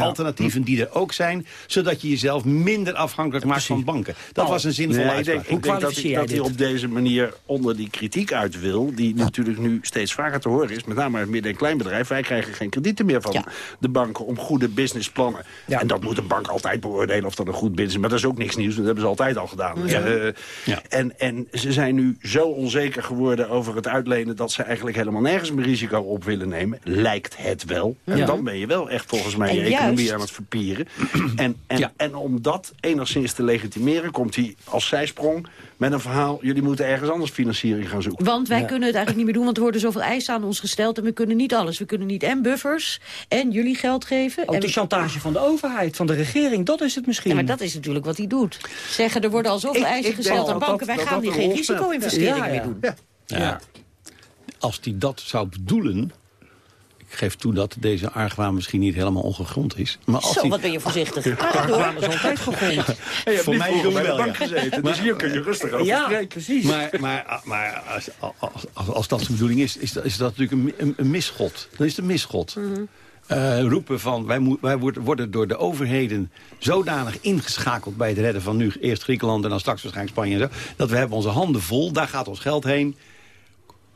alternatieven die er ook zijn... zodat je jezelf minder afhankelijk maakt van banken. Dat was een zinvolle nee, uitspraak. Ik denk, ik denk dat, hij, dat hij op deze manier onder die kritiek uit wil... die natuurlijk nu steeds vaker te horen is, met name het midden- en kleinbedrijf... wij krijgen geen kredieten meer van de banken om goede businessplannen. En dat moet een bank altijd beoordelen of dat een goed business is. Maar dat is ook niks nieuws, dat hebben ze altijd al gedaan. Uh, en, en ze zijn nu zo onzeker geworden over het uitlenen... dat ze eigenlijk helemaal nergens meer risico op willen nemen. Lijkt het wel. En dan ben je wel echt volgens mij... je economie aan het verpieren. en, en, en om dat enigszins te legitimeren... komt hij als zijsprong met een verhaal... jullie moeten ergens anders financiering gaan zoeken. Want wij kunnen het eigenlijk niet meer doen... want er worden zoveel eisen aan ons gesteld... en we kunnen niet alles. We kunnen niet en buffers en jullie geld geven. Ook en de chantage van de overheid, van de regering, dat is het misschien. Ja, maar dat is natuurlijk wat hij doet. Zeggen, er worden al zoveel eisen gesteld aan banken... wij gaan hier geen risico-investeringen meer doen. Ja. Als hij dat zou bedoelen ik geef toe dat deze argwaan misschien niet helemaal ongegrond is. Maar als Zo, die... wat ben je voorzichtig. Argwaan is altijd gegrond. Hey, Voor mij doen wel, bank gezeten, dus hier kun je rustig over ja, spreken. precies. Maar, maar, maar als, als, als, als, dat de bedoeling is, is dat, is dat natuurlijk een, een, een misgod. Dan is het een misgod. Mm -hmm. Uh, roepen van wij, wij worden door de overheden zodanig ingeschakeld bij het redden van nu eerst Griekenland en dan straks waarschijnlijk Spanje en zo, dat we hebben onze handen vol, daar gaat ons geld heen.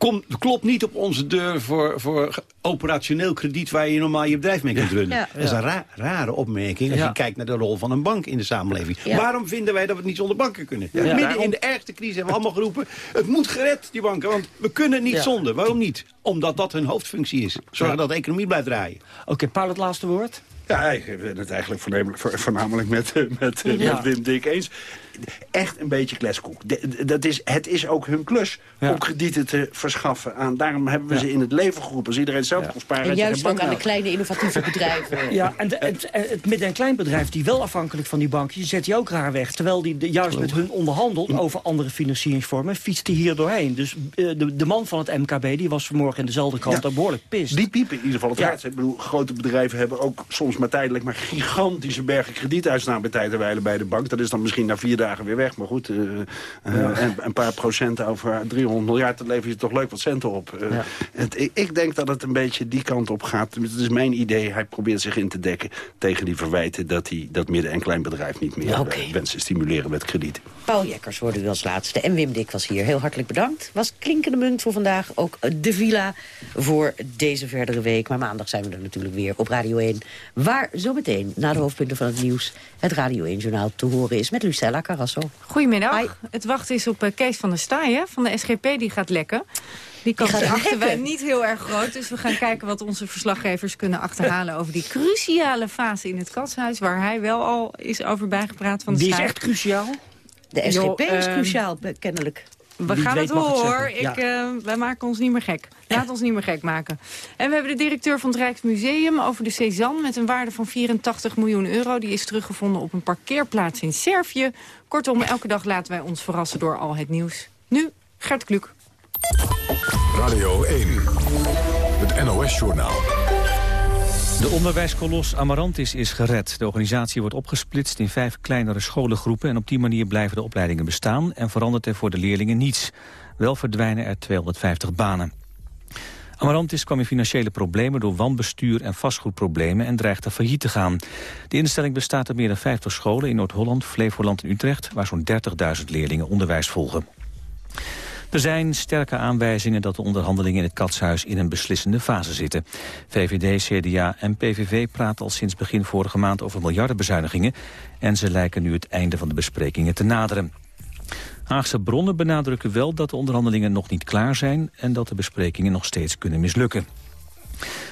Kom, klop niet op onze deur voor, voor operationeel krediet... waar je normaal je bedrijf mee kunt runnen. Ja, ja. Dat is een ra rare opmerking als ja. je kijkt naar de rol van een bank in de samenleving. Waarom vinden wij dat we het niet zonder banken kunnen? Midden in de ergste crisis hebben we allemaal geroepen... het moet gered, die banken, want we kunnen niet zonder. Waarom niet? Omdat dat hun hoofdfunctie is. Zorgen dat de economie blijft draaien. Oké, okay, Paul, het laatste woord. Ja, ik ben het eigenlijk voornamelijk, voornamelijk met, met, ja. met Wim Dik eens. Echt een beetje kleskoek. Dat is, het is ook hun klus ja. om kredieten te verschaffen. Aan, daarom hebben we ja. ze in het leven geroepen. Als iedereen zelf kon sparen... En juist ook aan de kleine innovatieve bedrijven. Ja, en de, het, het midden- en kleinbedrijf die wel afhankelijk van die bank... die zet hij ook raar weg. Terwijl die de, juist met hun onderhandelt over andere financieringsvormen... fietst hij hier doorheen. Dus uh, de, de man van het MKB die was vanmorgen in dezelfde krant ja. behoorlijk pist. Die piepen in ieder geval het hart. Ik bedoel, grote bedrijven hebben ook soms maar tijdelijk... maar gigantische bergen krediet uitstaan bij tijd en wijle bij de bank. Dat is dan misschien na vier dagen weer weg. Maar goed, en een paar procent over 300 miljard, dan lever je toch leuk wat centen op. Het, ik, ik, denk dat het een beetje die kant op gaat. Dat is mijn idee. Hij probeert zich in te dekken tegen die verwijten... dat hij dat midden- en kleinbedrijf niet meer okay. wenst te stimuleren met krediet. Paul Jekkers worden u als laatste. En Wim Dik was hier. Heel hartelijk bedankt. Was klinkende munt voor vandaag. Ook de villa voor deze verdere week. Maar maandag zijn we er natuurlijk weer op Radio 1. Waar zometeen, na de hoofdpunten van het nieuws... het Radio 1-journaal te horen is met Lucella Carrasso. Goedemiddag. Het wachten is op eh, Kees van der Staaien van de SGP. Die gaat lekken. Die kans achten wij niet heel erg groot. Dus we gaan kijken wat onze verslaggevers kunnen achterhalen... over die cruciale fase in het katshuis... waar hij wel al is over bijgepraat van de Die is echt cruciaal? De SGP is ehm, cruciaal, kennelijk. We gaan het horen. Ik, uh, wij maken ons niet meer gek. Laat ons niet meer gek maken. En we hebben de directeur van het Rijksmuseum over de Cézanne... met een waarde van 84 miljoen euro. Die is teruggevonden op een parkeerplaats in Servië. Kortom, elke dag laten wij ons verrassen door al het nieuws. Nu, Gert Kluk. Radio 1, het NOS-journaal. De onderwijskolos Amarantis is gered. De organisatie wordt opgesplitst in vijf kleinere scholengroepen... en op die manier blijven de opleidingen bestaan... en verandert er voor de leerlingen niets. Wel verdwijnen er 250 banen. Amarantis kwam in financiële problemen door wanbestuur en vastgoedproblemen en dreigt failliet te gaan. De instelling bestaat uit meer dan 50 scholen in Noord-Holland, Flevoland en Utrecht, waar zo'n 30.000 leerlingen onderwijs volgen. Er zijn sterke aanwijzingen dat de onderhandelingen in het katshuis in een beslissende fase zitten. VVD, CDA en PVV praten al sinds begin vorige maand over miljardenbezuinigingen en ze lijken nu het einde van de besprekingen te naderen. Haagse bronnen benadrukken wel dat de onderhandelingen nog niet klaar zijn en dat de besprekingen nog steeds kunnen mislukken.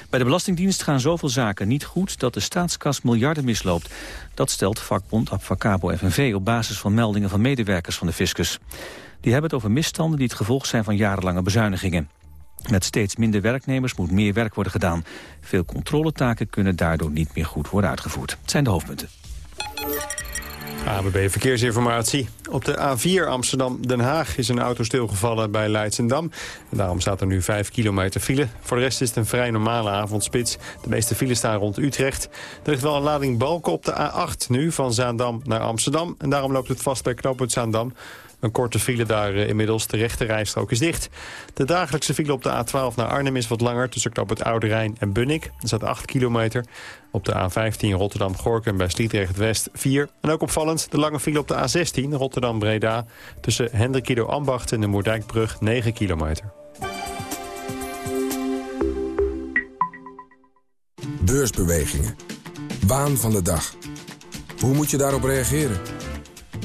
Bij de Belastingdienst gaan zoveel zaken niet goed dat de staatskas miljarden misloopt. Dat stelt vakbond Abfacabo FNV op basis van meldingen van medewerkers van de fiscus. Die hebben het over misstanden die het gevolg zijn van jarenlange bezuinigingen. Met steeds minder werknemers moet meer werk worden gedaan. Veel controletaken kunnen daardoor niet meer goed worden uitgevoerd. Het zijn de hoofdpunten. ABB Verkeersinformatie. Op de A4 Amsterdam-Den Haag is een auto stilgevallen bij Leidsendam. En daarom staat er nu 5 kilometer file. Voor de rest is het een vrij normale avondspits. De meeste files staan rond Utrecht. Er ligt wel een lading balken op de A8 nu, van Zaandam naar Amsterdam. En daarom loopt het vast bij knooppunt Zaandam. Een korte file daar uh, inmiddels. De rechte rijstrook is dicht. De dagelijkse file op de A12 naar Arnhem is wat langer... tussen knop het Oude Rijn en Bunnik. Er staat 8 kilometer. Op de A15 Rotterdam-Gorkum bij Sliedrecht-West 4. En ook opvallend de lange file op de A16 Rotterdam-Breda... tussen Hendrikido Ambacht en de Moerdijkbrug 9 kilometer. Beursbewegingen. Waan van de dag. Hoe moet je daarop reageren?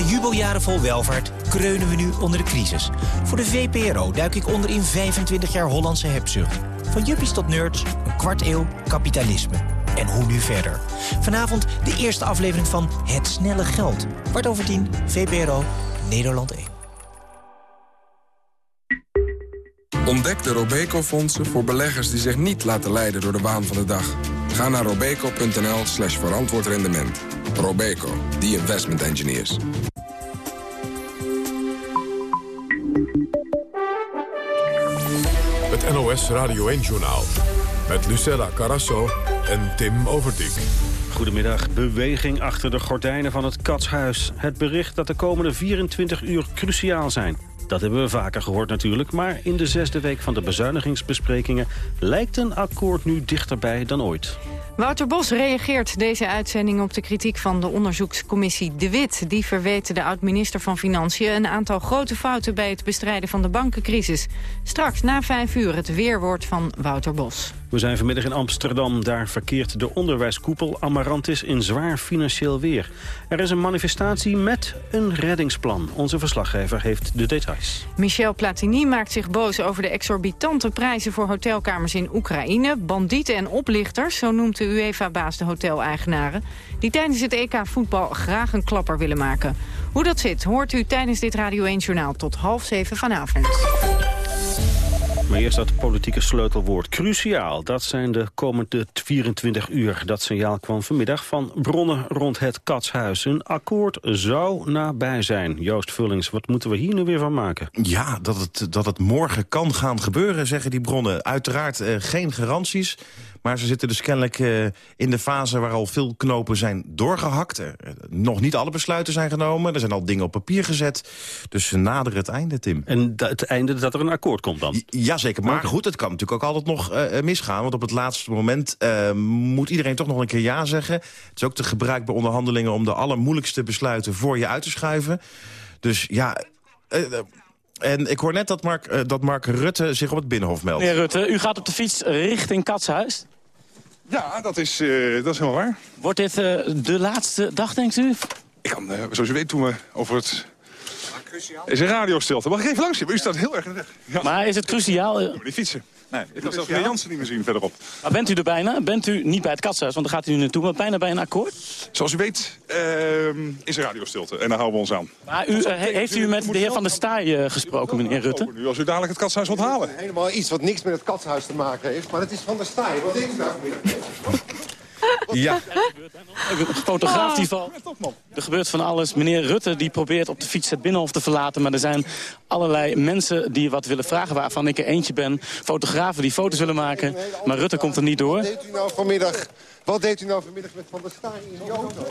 Na jubeljaren vol welvaart kreunen we nu onder de crisis. Voor de VPRO duik ik onder in 25 jaar Hollandse hebzucht. Van juppies tot nerds, een kwart eeuw kapitalisme. En hoe nu verder? Vanavond de eerste aflevering van Het Snelle Geld. Kwart over tien, VPRO, Nederland 1. Ontdek de Robeco-fondsen voor beleggers die zich niet laten leiden door de waan van de dag. Ga naar robeco.nl slash verantwoord rendement. Robeco, the investment engineers. Het NOS Radio 1-journaal. Met Lucella Carasso en Tim Overdijk. Goedemiddag. Beweging achter de gordijnen van het Katshuis. Het bericht dat de komende 24 uur cruciaal zijn. Dat hebben we vaker gehoord natuurlijk. Maar in de zesde week van de bezuinigingsbesprekingen... lijkt een akkoord nu dichterbij dan ooit. Wouter Bos reageert deze uitzending op de kritiek van de onderzoekscommissie De Wit. Die verweet de oud-minister van Financiën een aantal grote fouten bij het bestrijden van de bankencrisis. Straks na vijf uur het weerwoord van Wouter Bos. We zijn vanmiddag in Amsterdam. Daar verkeert de onderwijskoepel Amarantis in zwaar financieel weer. Er is een manifestatie met een reddingsplan. Onze verslaggever heeft de details. Michel Platini maakt zich boos over de exorbitante prijzen voor hotelkamers in Oekraïne. Bandieten en oplichters, zo noemt de UEFA-baas de hoteleigenaren... die tijdens het EK voetbal graag een klapper willen maken. Hoe dat zit, hoort u tijdens dit Radio 1-journaal tot half zeven vanavond. Maar eerst dat politieke sleutelwoord cruciaal. Dat zijn de komende 24 uur. Dat signaal kwam vanmiddag van bronnen rond het Katshuis. Een akkoord zou nabij zijn. Joost Vullings, wat moeten we hier nu weer van maken? Ja, dat het, dat het morgen kan gaan gebeuren, zeggen die bronnen. Uiteraard eh, geen garanties. Maar ze zitten dus kennelijk uh, in de fase waar al veel knopen zijn doorgehakt. Er, nog niet alle besluiten zijn genomen. Er zijn al dingen op papier gezet. Dus ze naderen het einde, Tim. En het einde dat er een akkoord komt dan? Jazeker, maar, maar goed, het kan natuurlijk ook altijd nog uh, misgaan. Want op het laatste moment moet iedereen toch nog een keer ja zeggen. Het is ook te gebruik bij onderhandelingen... om de allermoeilijkste besluiten voor je uit te schuiven. Dus ja... En ik hoor net dat Mark, uh, dat Mark Rutte zich op het Binnenhof meldt. Meneer Rutte, u gaat op de fiets richting Katshuis. Ja, dat is, uh, dat is helemaal waar. Wordt dit uh, de laatste dag, denkt u? Ik kan, zoals u weet, toen we over het... Is een radiostilte. Mag ik even langs? U staat heel erg in de weg. Ja. Maar is het cruciaal? Uh... Die fietsen. Nee, ik kan zelfs meneer Jansen niet meer zien verderop. Maar bent u er bijna? Bent u niet bij het katshuis, want daar gaat u nu naartoe, maar bijna bij een akkoord? Zoals u weet uh, is er radiostilte en daar houden we ons aan. Maar u, uh, heeft u met de heer Van der Staaij uh, gesproken, meneer Rutte? Nu als u dadelijk het katshuis wilt halen. Helemaal iets wat niks met het katshuis te maken heeft, maar het is Van der Staaij. Wat denkt u daar vanmiddag? Ja. Een fotograaf die valt. Er gebeurt van alles. Meneer Rutte die probeert op de fiets het Binnenhof te verlaten. Maar er zijn allerlei mensen die wat willen vragen waarvan ik er eentje ben. Fotografen die foto's willen maken. Maar Rutte komt er niet door. Wat deed u nou vanmiddag, wat deed u nou vanmiddag met Van der Staaij in die auto?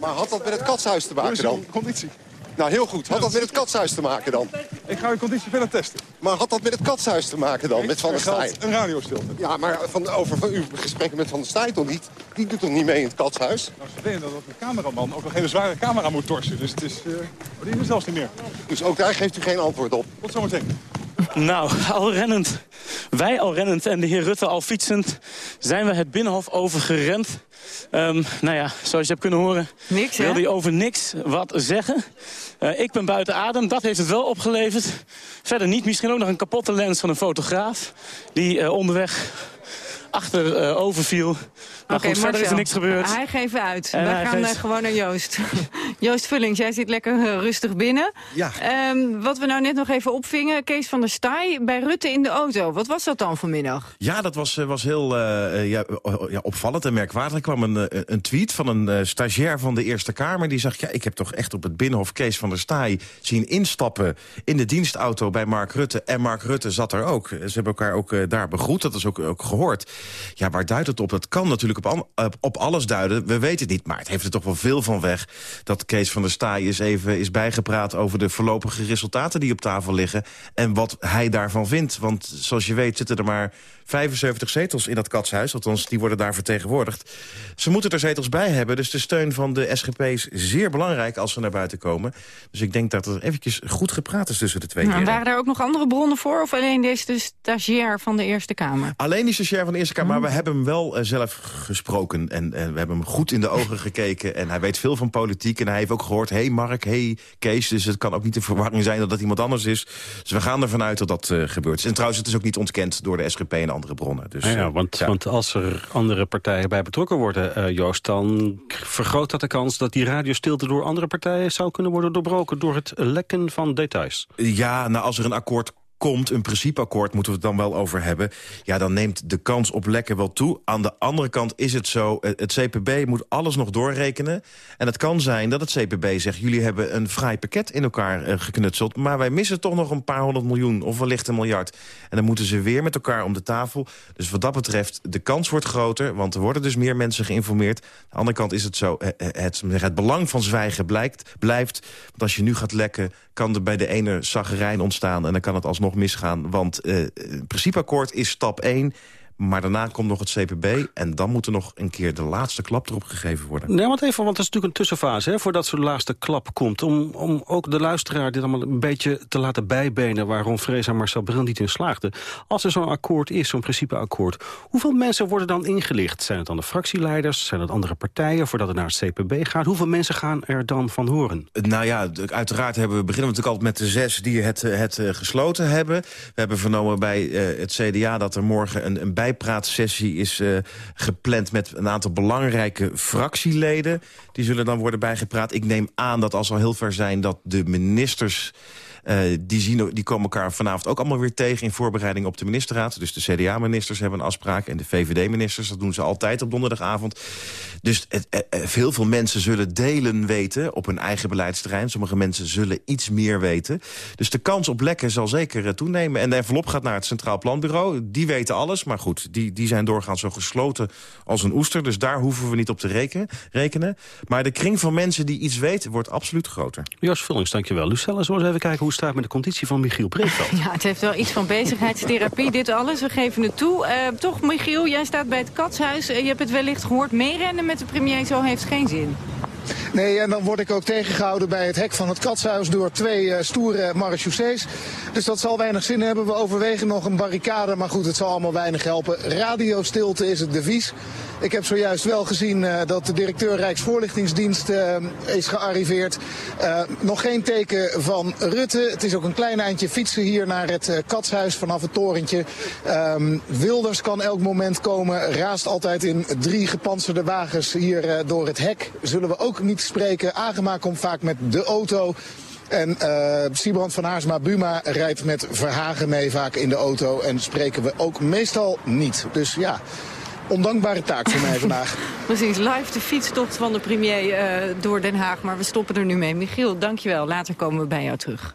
Maar had dat met het katshuis te maken dan? Conditie. Nou, heel goed. Had dat met het katshuis te maken dan? Ik ga uw conditie verder testen. Maar had dat met het katshuis te maken dan, met Van der Staaij? een radiostilte. Ja, maar van, over van uw gesprekken met Van der Staaij toch niet? Die doet toch niet mee in het katshuis? Nou, ze weten dat de cameraman ook nog een hele zware camera moet torsen. Dus het is, uh, die is er zelfs niet meer. Dus ook daar geeft u geen antwoord op? Tot zometeen. Nou, al rennend, wij al rennend en de heer Rutte al fietsend... zijn we het Binnenhof overgerend. Um, nou ja, zoals je hebt kunnen horen... Niks, wilde hij over niks wat zeggen. Uh, ik ben buiten adem, dat heeft het wel opgeleverd. Verder niet, misschien ook nog een kapotte lens van een fotograaf... die uh, onderweg achter uh, overviel. Maar okay, goed, verder is er niks gebeurd. Hij geeft uit. En We hij gaan geeft- uh, gewoon naar Joost. Joost Vullings, jij zit lekker uh, rustig binnen. Ja. Um, wat we nou net nog even opvingen, Kees van der Staaij bij Rutte in de auto. Wat was dat dan vanmiddag? Ja, dat was, was heel uh, ja, ja, opvallend en merkwaardig. Er kwam een, een tweet van een uh, stagiair van de Eerste Kamer. Die zegt, ja, ik heb toch echt op het Binnenhof Kees van der Staaij zien instappen... in de dienstauto bij Mark Rutte. En Mark Rutte zat er ook. Ze hebben elkaar ook uh, daar begroet, dat is ook, ook gehoord. Ja, waar duidt het op? Dat kan natuurlijk op, op, op alles duiden. We weten het niet, maar het heeft er toch wel veel van weg... dat Kees van der Staaij eens even is bijgepraat... over de voorlopige resultaten die op tafel liggen... en wat hij daarvan vindt. Want zoals je weet zitten er maar 75 zetels in dat katshuis. Althans, die worden daar vertegenwoordigd. Ze moeten er zetels bij hebben, dus de steun van de SGP is zeer belangrijk... als ze naar buiten komen. Dus ik denk dat er eventjes goed gepraat is tussen de twee nou. Waren er ook nog andere bronnen voor? Of alleen deze stagiair van de Eerste Kamer? Alleen die stagiair van de Eerste Kamer, maar we hebben hem wel uh, zelf gesproken. En, en we hebben hem goed in de ogen gekeken. En hij weet veel van politiek. En hij heeft ook gehoord, hey Mark, hey Kees. Dus het kan ook niet de verwarring zijn dat dat iemand anders is. Dus we gaan ervan uit dat dat uh, gebeurt. En trouwens, het is ook niet ontkend door de SGP en andere bronnen. Dus, ja, ja, want, ja. want als er andere partijen bij betrokken worden, uh, Joost... dan vergroot dat de kans dat die radiostilte door andere partijen... zou kunnen worden doorbroken door het lekken van details. Ja, nou als er een akkoord komt, een principeakkoord moeten we het dan wel over hebben... ja, dan neemt de kans op lekken wel toe. Aan de andere kant is het zo, het CPB moet alles nog doorrekenen. En het kan zijn dat het CPB zegt... jullie hebben een fraai pakket in elkaar uh, geknutseld... maar wij missen toch nog een paar honderd miljoen of wellicht een miljard. En dan moeten ze weer met elkaar om de tafel. Dus wat dat betreft, de kans wordt groter... want er worden dus meer mensen geïnformeerd. Aan de andere kant is het zo, het, het, het belang van zwijgen blijkt, blijft. Want als je nu gaat lekken, kan er bij de ene zaggerijn ontstaan... en dan kan het alsnog misgaan. Want het principeakkoord is stap 1... Maar daarna komt nog het CPB en dan moet er nog een keer de laatste klap erop gegeven worden. Nee, want even, want dat is natuurlijk een tussenfase hè, voordat zo'n laatste klap komt. Om, om ook de luisteraar dit allemaal een beetje te laten bijbenen waarom Vrees en Marcel Bril niet in slaagden. Als er zo'n akkoord is, zo'n principeakkoord, hoeveel mensen worden dan ingelicht? Zijn het dan de fractieleiders? Zijn het andere partijen voordat het naar het CPB gaat? Hoeveel mensen gaan er dan van horen? Nou ja, uiteraard hebben we beginnen we natuurlijk altijd met de zes die het, het uh, gesloten hebben. We hebben vernomen bij uh, het CDA dat er morgen een, een bij bijpraatsessie is uh, gepland met een aantal belangrijke fractieleden. Die zullen dan worden bijgepraat. Ik neem aan dat als al heel ver zijn dat de ministers uh, die, zien, die komen elkaar vanavond ook allemaal weer tegen... in voorbereiding op de ministerraad. Dus de CDA-ministers hebben een afspraak en de VVD-ministers. Dat doen ze altijd op donderdagavond. Dus het, heel veel mensen zullen delen weten op hun eigen beleidsterrein. Sommige mensen zullen iets meer weten. Dus de kans op lekken zal zeker toenemen. En de envelop gaat naar het Centraal Planbureau. Die weten alles, maar goed, die, die zijn doorgaans zo gesloten als een oester. Dus daar hoeven we niet op te rekenen. Maar de kring van mensen die iets weten wordt absoluut groter. Jos Vullings, dankjewel. Lucella, we eens even kijken hoe staat met de conditie van Michiel Breedveld. Ja, het heeft wel iets van bezigheidstherapie, dit alles. We geven het toe. Uh, toch, Michiel, jij staat bij het Katshuis. Uh, je hebt het wellicht gehoord. Meerennen met de premier, zo heeft geen zin. Nee, en dan word ik ook tegengehouden bij het hek van het katshuis door twee uh, stoere marechaussees. Dus dat zal weinig zin hebben. We overwegen nog een barricade, maar goed, het zal allemaal weinig helpen. Radiostilte is het devies. Ik heb zojuist wel gezien uh, dat de directeur Rijksvoorlichtingsdienst uh, is gearriveerd. Uh, nog geen teken van Rutte. Het is ook een klein eindje fietsen hier naar het katshuis vanaf het torentje. Um, Wilders kan elk moment komen. Raast altijd in drie gepantserde wagens hier door het hek. Zullen we ook niet spreken. Agema komt vaak met de auto. En uh, van Haarsma Buma rijdt met Verhagen mee vaak in de auto. En spreken we ook meestal niet. Dus ja ondankbare taak voor mij vandaag. Precies, live de fietstocht van de premier uh, door Den Haag. Maar we stoppen er nu mee. Michiel, dankjewel. Later komen we bij jou terug.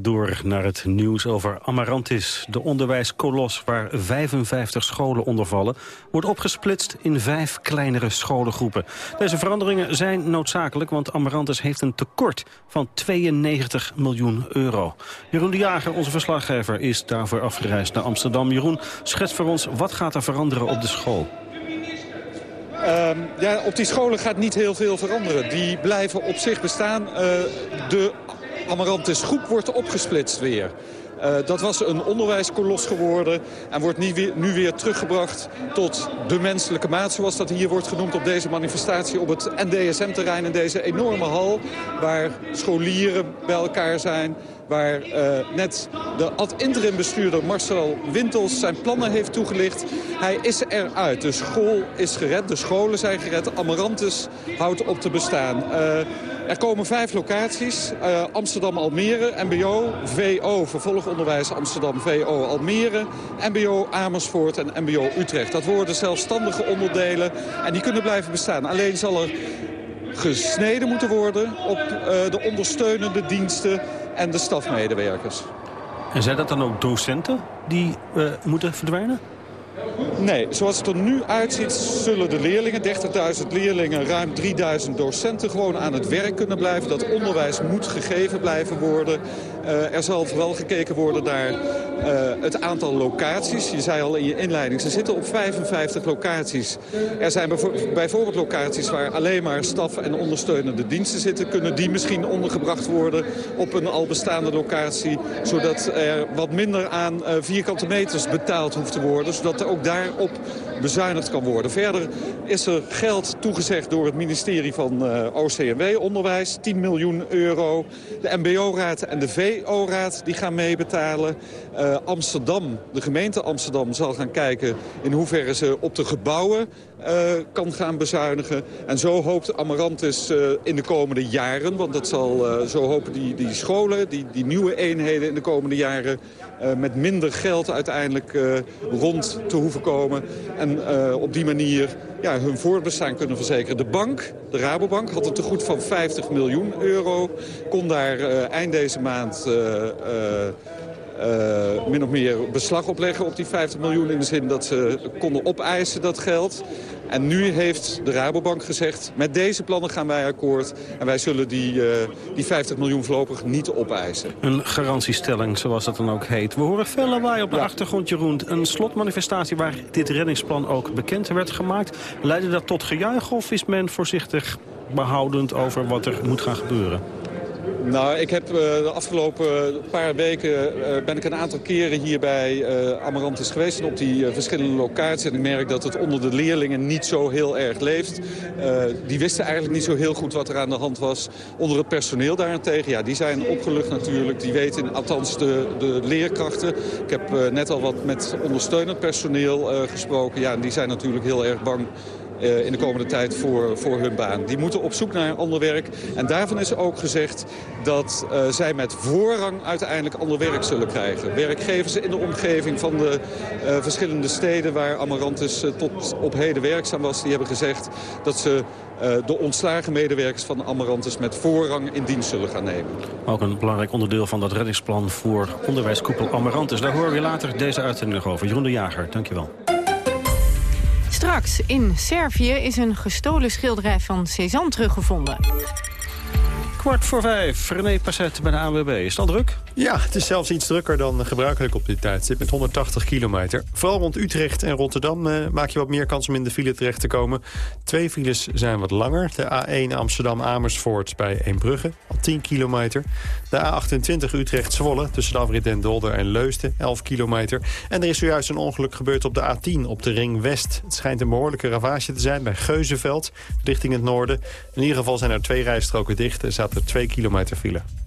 Door naar het nieuws over Amarantis, de onderwijskolos waar 55 scholen onder vallen, wordt opgesplitst in vijf kleinere scholengroepen. Deze veranderingen zijn noodzakelijk, want Amarantis heeft een tekort van 92 miljoen euro. Jeroen de Jager, onze verslaggever, is daarvoor afgereisd naar Amsterdam. Jeroen, schets voor ons, wat gaat er veranderen op de school? Um, ja, op die scholen gaat niet heel veel veranderen. Die blijven op zich bestaan. Uh, de Amarantis groep wordt opgesplitst weer. Uh, dat was een onderwijskolos geworden en wordt weer, nu weer teruggebracht tot de menselijke maat, zoals dat hier wordt genoemd op deze manifestatie op het NDSM-terrein in deze enorme hal, waar scholieren bij elkaar zijn, waar uh, net de ad-interim bestuurder Marcel Wintels zijn plannen heeft toegelicht. Hij is eruit. De school is gered, de scholen zijn gered. Amarantus houdt op te bestaan. Uh, er komen vijf locaties. Uh, Amsterdam-Almere, MBO, VO, vervolgonderwijs Amsterdam, VO, Almere, MBO Amersfoort en MBO Utrecht. Dat worden zelfstandige onderdelen en die kunnen blijven bestaan. Alleen zal er gesneden moeten worden op de ondersteunende diensten en de stafmedewerkers. En zijn dat dan ook docenten die uh, moeten verdwijnen? Nee, zoals het er nu uitziet zullen de leerlingen, 30.000 leerlingen, ruim 3.000 docenten gewoon aan het werk kunnen blijven. Dat onderwijs moet gegeven blijven worden. Uh, er zal vooral gekeken worden naar uh, het aantal locaties. Je zei al in je inleiding, ze zitten op 55 locaties. Er zijn bijvoorbeeld locaties waar alleen maar staf en ondersteunende diensten zitten. Kunnen die misschien ondergebracht worden op een al bestaande locatie. Zodat er wat minder aan uh, vierkante meters betaald hoeft te worden. Zodat er ook daarop bezuinigd kan worden. Verder is er geld toegezegd door het ministerie van OCMW, onderwijs, 10 miljoen euro. De MBO-raad en de Die gaan meebetalen. Uh, Amsterdam, de gemeente Amsterdam zal gaan kijken in hoeverre ze op de gebouwen uh, kan gaan bezuinigen. En zo hoopt Amarantis uh, in de komende jaren, want dat zal, uh, zo hopen die, die scholen, die, die nieuwe eenheden in de komende jaren met minder geld uiteindelijk rond te hoeven komen. En op die manier ja, hun voortbestaan kunnen verzekeren. De bank, de Rabobank, had een tegoed van 50 miljoen euro. Kon daar eind deze maand... Uh, min of meer beslag opleggen op die 50 miljoen... in de zin dat ze konden opeisen dat geld. En nu heeft de Rabobank gezegd, met deze plannen gaan wij akkoord... en wij zullen die, uh, die 50 miljoen voorlopig niet opeisen. Een garantiestelling, zoals dat dan ook heet. We horen veel lawaai op de ja. achtergrond, Jeroen. Een slotmanifestatie waar dit reddingsplan ook bekend werd gemaakt. Leidde dat tot gejuich of is men voorzichtig behoudend over wat er moet gaan gebeuren? Nou, ik heb uh, de afgelopen paar weken uh, ben ik een aantal keren hier bij uh, Amarantis geweest. En op die verschillende locaties. En ik merk dat het onder de leerlingen niet zo heel erg leeft. die wisten eigenlijk niet zo heel goed wat er aan de hand was. Onder het personeel daarentegen, ja, die zijn opgelucht natuurlijk. Die weten, althans de, de leerkrachten. Ik heb net al wat met ondersteunend personeel gesproken. Ja, en die zijn natuurlijk heel erg bang uh, in de komende tijd voor, voor hun baan. Die moeten op zoek naar ander werk. En daarvan is ook gezegd dat uh, zij met voorrang uiteindelijk ander werk zullen krijgen. Werkgevers in de omgeving van de uh, verschillende steden waar Amarantis tot op heden werkzaam was... die hebben gezegd dat ze de ontslagen medewerkers van Amarantis met voorrang in dienst zullen gaan nemen. Ook een belangrijk onderdeel van dat reddingsplan voor onderwijskoepel Amarantis. Daar horen we later deze uitzending nog over. Jeroen de Jager, dankjewel. Straks in Servië is een gestolen schilderij van Cézanne teruggevonden. Kwart voor vijf, René Passet bij de ANWB. Is al druk? Ja, het is zelfs iets drukker dan gebruikelijk op dit tijdstip met 180 kilometer. Vooral rond Utrecht en Rotterdam uh, maak je wat meer kans om in de file terecht te komen. Twee files zijn wat langer. De A1 Amsterdam-Amersfoort bij Eembrugge, al 10 kilometer. De A28 Utrecht-Zwolle tussen de afrit Den Dolder en Leusden, 11 kilometer. En er is zojuist een ongeluk gebeurd op de A10 op de Ring West. Het schijnt een behoorlijke ravage te zijn bij Geuzenveld, richting het noorden. In ieder geval zijn er twee rijstroken dicht. Er staat er 2 kilometer file.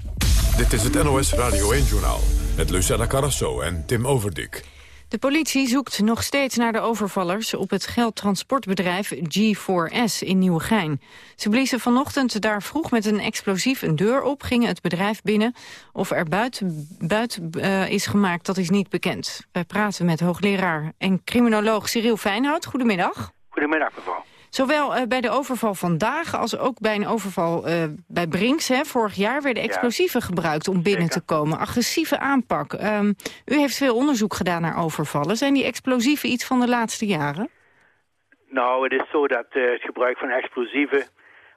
Dit is het NOS Radio 1-journaal met Lucella Carrasso en Tim Overdik. De politie zoekt nog steeds naar de overvallers op het geldtransportbedrijf G4S in Nieuwegein. Ze bliezen vanochtend daar vroeg met een explosief een deur op, gingen het bedrijf binnen. Of er buiten, buiten uh, is gemaakt, dat is niet bekend. Wij praten met hoogleraar en criminoloog Cyril Feinhout. Goedemiddag. Goedemiddag mevrouw. Zowel uh, bij de overval vandaag als ook bij een overval uh, bij Brinks. Hè. Vorig jaar werden explosieven ja. gebruikt om binnen Zeker. te komen. Agressieve aanpak. Um, u heeft veel onderzoek gedaan naar overvallen. Zijn die explosieven iets van de laatste jaren? Nou, het is zo dat uh, het gebruik van explosieven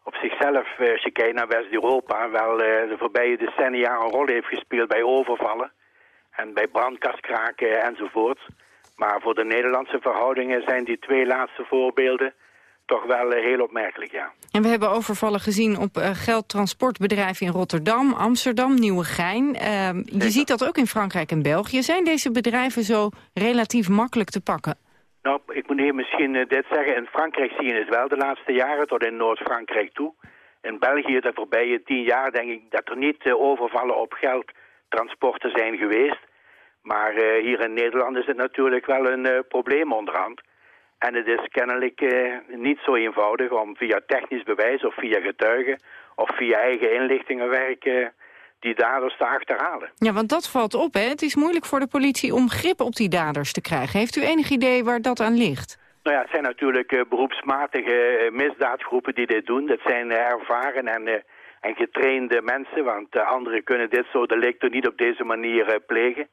op zichzelf, als je kijkt naar West-Europa, wel de voorbije decennia een rol heeft gespeeld bij overvallen. En bij brandkastkraken enzovoort. Maar voor de Nederlandse verhoudingen zijn die twee laatste voorbeelden toch wel uh, heel opmerkelijk, ja. En we hebben overvallen gezien op uh, geldtransportbedrijven in Rotterdam, Amsterdam, Nieuwegein. Uh, je ziet dat ook in Frankrijk en België. Zijn deze bedrijven zo relatief makkelijk te pakken? Nou, ik moet hier misschien uh, dit zeggen. In Frankrijk zie je het wel de laatste jaren, tot in Noord-Frankrijk toe. In België de voorbije tien jaar denk ik dat er niet overvallen op geldtransporten zijn geweest. Maar hier in Nederland is het natuurlijk wel een probleem onderhand. En het is kennelijk uh, niet zo eenvoudig om via technisch bewijs of via getuigen of via eigen inlichtingenwerk uh, die daders te achterhalen. Ja, want dat valt op, hè? Het is moeilijk voor de politie om grip op die daders te krijgen. Heeft u enig idee waar dat aan ligt? Nou ja, het zijn natuurlijk uh, beroepsmatige misdaadgroepen die dit doen. Dat zijn ervaren en, en getrainde mensen, want anderen kunnen dit soort delicten niet op deze manier plegen.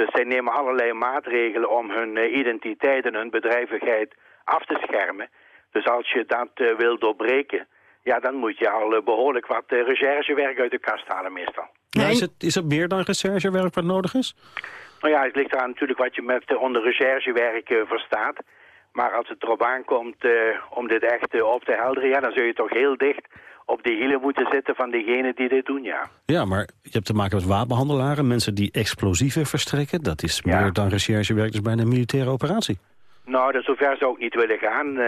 Dus zij nemen allerlei maatregelen om hun uh, identiteit en hun bedrijvigheid af te schermen. Dus als je dat uh, wil doorbreken, ja, dan moet je al uh, behoorlijk wat recherchewerk uit de kast halen meestal. Ja, is, het, is het meer dan recherchewerk wat nodig is? Nou ja, het ligt eraan natuurlijk wat je met onder recherchewerk verstaat. Maar als het erop aankomt om dit echt op te helderen, ja, dan zul je toch heel dicht op de hielen moeten zitten van degenen die dit doen, ja. Ja, maar je hebt te maken met wapenhandelaren, mensen die explosieven verstrekken. Dat is ja. meer dan recherchewerk, dus bijna een militaire operatie. Nou, dat zover zou ik niet willen gaan. Uh,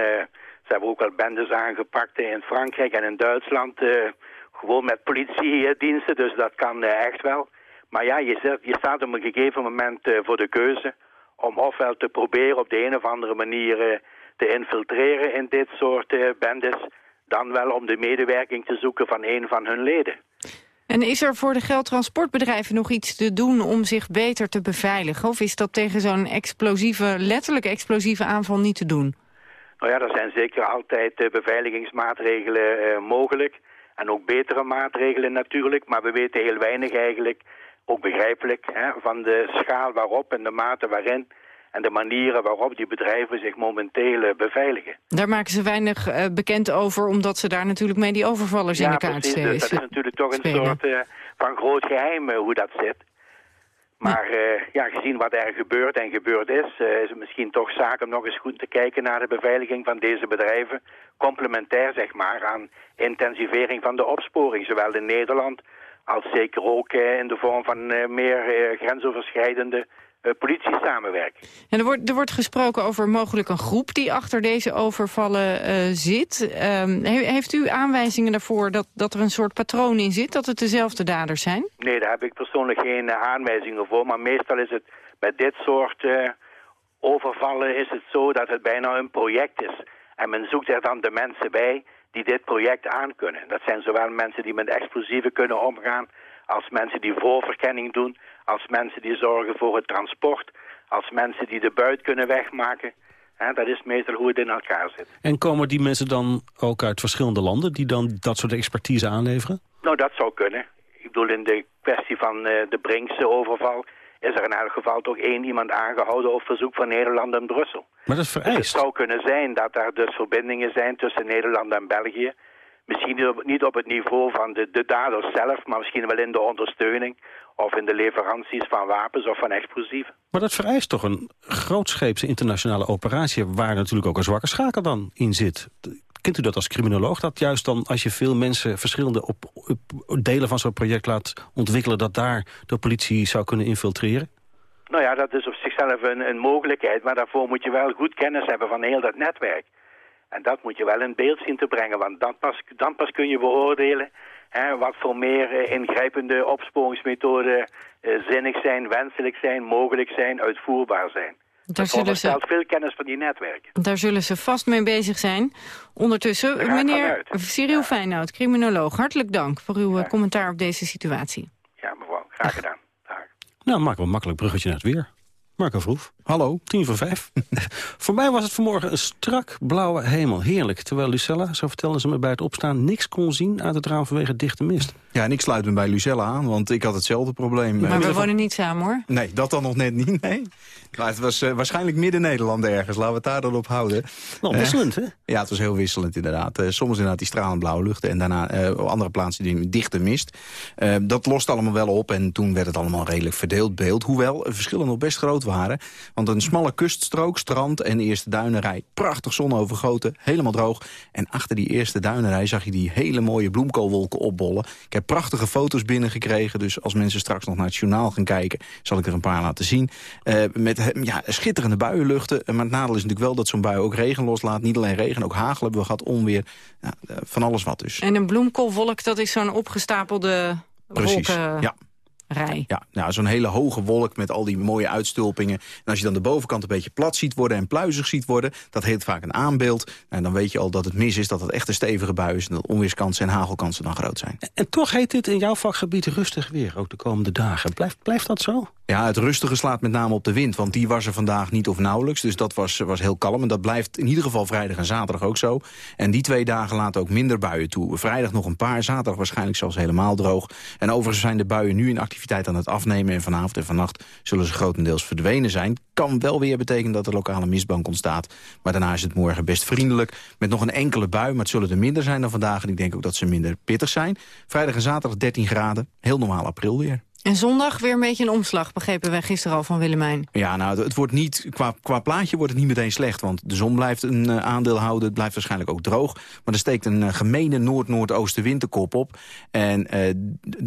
ze hebben ook al bendes aangepakt in Frankrijk en in Duitsland. Uh, gewoon met politiediensten, dus dat kan uh, echt wel. Maar ja, je, zet, je staat op een gegeven moment voor de keuze... om ofwel te proberen op de een of andere manier te infiltreren in dit soort bendes dan wel om de medewerking te zoeken van een van hun leden. En is er voor de geldtransportbedrijven nog iets te doen om zich beter te beveiligen? Of is dat tegen zo'n explosieve, letterlijk explosieve aanval niet te doen? Nou ja, er zijn zeker altijd uh, beveiligingsmaatregelen uh, mogelijk. En ook betere maatregelen natuurlijk. Maar we weten heel weinig eigenlijk, ook begrijpelijk, hè, van de schaal waarop en de mate waarin en de manieren waarop die bedrijven zich momenteel uh, beveiligen. Daar maken ze weinig uh, bekend over, omdat ze daar natuurlijk mee die overvallers ja, in de kaart precies, dus dat is natuurlijk toch een soort uh, van groot geheim hoe dat zit. Maar ja, gezien wat er gebeurt en gebeurd is, is het misschien toch zaak om nog eens goed te kijken naar de beveiliging van deze bedrijven. Complementair zeg maar aan intensivering van de opsporing, zowel in Nederland als zeker ook in de vorm van meer grensoverschrijdende politiesamenwerking. En er, wordt, er wordt gesproken over mogelijk een groep die achter deze overvallen zit. Um, heeft u aanwijzingen daarvoor dat, dat er een soort patroon in zit, dat het dezelfde daders zijn? Nee, daar heb ik persoonlijk geen aanwijzingen voor, maar meestal is het bij dit soort overvallen is het zo dat het bijna een project is. En men zoekt er dan de mensen bij die dit project aankunnen. Dat zijn zowel mensen die met explosieven kunnen omgaan... als mensen die voorverkenning doen... als mensen die zorgen voor het transport... als mensen die de buit kunnen wegmaken... dat is meestal hoe het in elkaar zit. En komen die mensen dan ook uit verschillende landen... die dan dat soort expertise aanleveren? Nou, dat zou kunnen. Ik bedoel, in de kwestie van uh, de Brinkse overval is er in elk geval toch één iemand aangehouden op verzoek van Nederland en Brussel. Maar dat is vereist. Dus het zou kunnen zijn dat er dus verbindingen zijn tussen Nederland en België. Misschien niet op het niveau van de, de daders zelf, maar misschien wel in de ondersteuning of in de leveranties van wapens of van explosieven. Maar dat vereist toch een grootscheepse internationale operatie... waar natuurlijk ook een zwakke schakel dan in zit. Kent u dat als criminoloog? Dat juist dan als je veel mensen verschillende op, delen van zo'n project laat ontwikkelen... dat daar de politie zou kunnen infiltreren? Nou ja, dat is op zichzelf een, een mogelijkheid. Maar daarvoor moet je wel goed kennis hebben van heel dat netwerk. En dat moet je wel in beeld zien te brengen. Want dan pas, dan pas kun je beoordelen hè, wat voor meer uh, ingrijpende opsporingsmethoden uh, zinnig zijn, wenselijk zijn, mogelijk zijn, uitvoerbaar zijn. Daar zullen ze veel kennis van die netwerken. Daar zullen ze vast mee bezig zijn. Ondertussen, meneer Cyril ja. Feyenoord, criminoloog, hartelijk dank voor uw eh, commentaar op deze situatie. Ja, mevrouw, graag gedaan. Dag. Nou, maak wel een makkelijk bruggetje naar het weer. Marco Vroef. Hallo. Tien voor vijf. voor mij was het vanmorgen een strak blauwe hemel. Heerlijk. Terwijl Lucella, zo vertelde ze me bij het opstaan... niks kon zien uit het raam vanwege dichte mist. Ja, en ik sluit me bij Lucella aan, want ik had hetzelfde probleem. Maar we wonen niet samen, hoor. Nee, dat dan nog net niet, nee. Maar het was uh, waarschijnlijk midden-Nederland ergens. Laten we het daar dan op houden. Wel wisselend, hè? Ja, het was heel wisselend inderdaad. Uh, soms inderdaad die stralend blauwe lucht en daarna uh, op andere plaatsen die dichte mist. dat lost allemaal wel op en toen werd het allemaal redelijk verdeeld beeld. Hoewel verschillen nog best groot waren. Want een smalle kuststrook, strand en de eerste duinenrij. Prachtig zonovergoten, helemaal droog. En achter die eerste duinenrij zag je die hele mooie bloemkoolwolken opbollen. Ik heb prachtige foto's binnengekregen. Dus als mensen straks nog naar het journaal gaan kijken... zal ik er een paar laten zien. Uh, met ja, schitterende buienluchten. Maar het nadeel is natuurlijk wel dat zo'n bui ook regen loslaat. Niet alleen regen, ook hagel hebben we gehad, onweer. Ja, van alles wat dus. En een bloemkoolwolk, dat is zo'n opgestapelde Precies, wolken... ja. Rij. Ja, nou, zo'n hele hoge wolk met al die mooie uitstulpingen. En als je dan de bovenkant een beetje plat ziet worden en pluizig ziet worden... dat heet vaak een aanbeeld. En dan weet je al dat het mis is, dat het echt een stevige bui is... en dat onweerskansen en hagelkansen dan groot zijn. En, toch heet dit in jouw vakgebied rustig weer, ook de komende dagen. Blijft, blijft dat zo? Ja, het rustige slaat met name op de wind, want die was er vandaag niet of nauwelijks. Dus dat was, was heel kalm en dat blijft in ieder geval vrijdag en zaterdag ook zo. En die twee dagen laten ook minder buien toe. Vrijdag nog een paar, zaterdag waarschijnlijk zelfs helemaal droog. En overigens zijn de buien nu in activiteit aan het afnemen... en vanavond en vannacht zullen ze grotendeels verdwenen zijn. Kan wel weer betekenen dat er lokale mistbank ontstaat. Maar daarna is het morgen best vriendelijk. Met nog een enkele bui, maar het zullen er minder zijn dan vandaag. En ik denk ook dat ze minder pittig zijn. Vrijdag en zaterdag 13 graden, heel normaal april weer. En zondag weer een beetje een omslag, begrepen wij gisteren al van Willemijn. Ja, nou, het wordt niet, qua, qua plaatje wordt het niet meteen slecht. Want de zon blijft een uh, aandeel houden, het blijft waarschijnlijk ook droog. Maar er steekt een uh, gemene noord-noordoostenwinterkop op. En uh,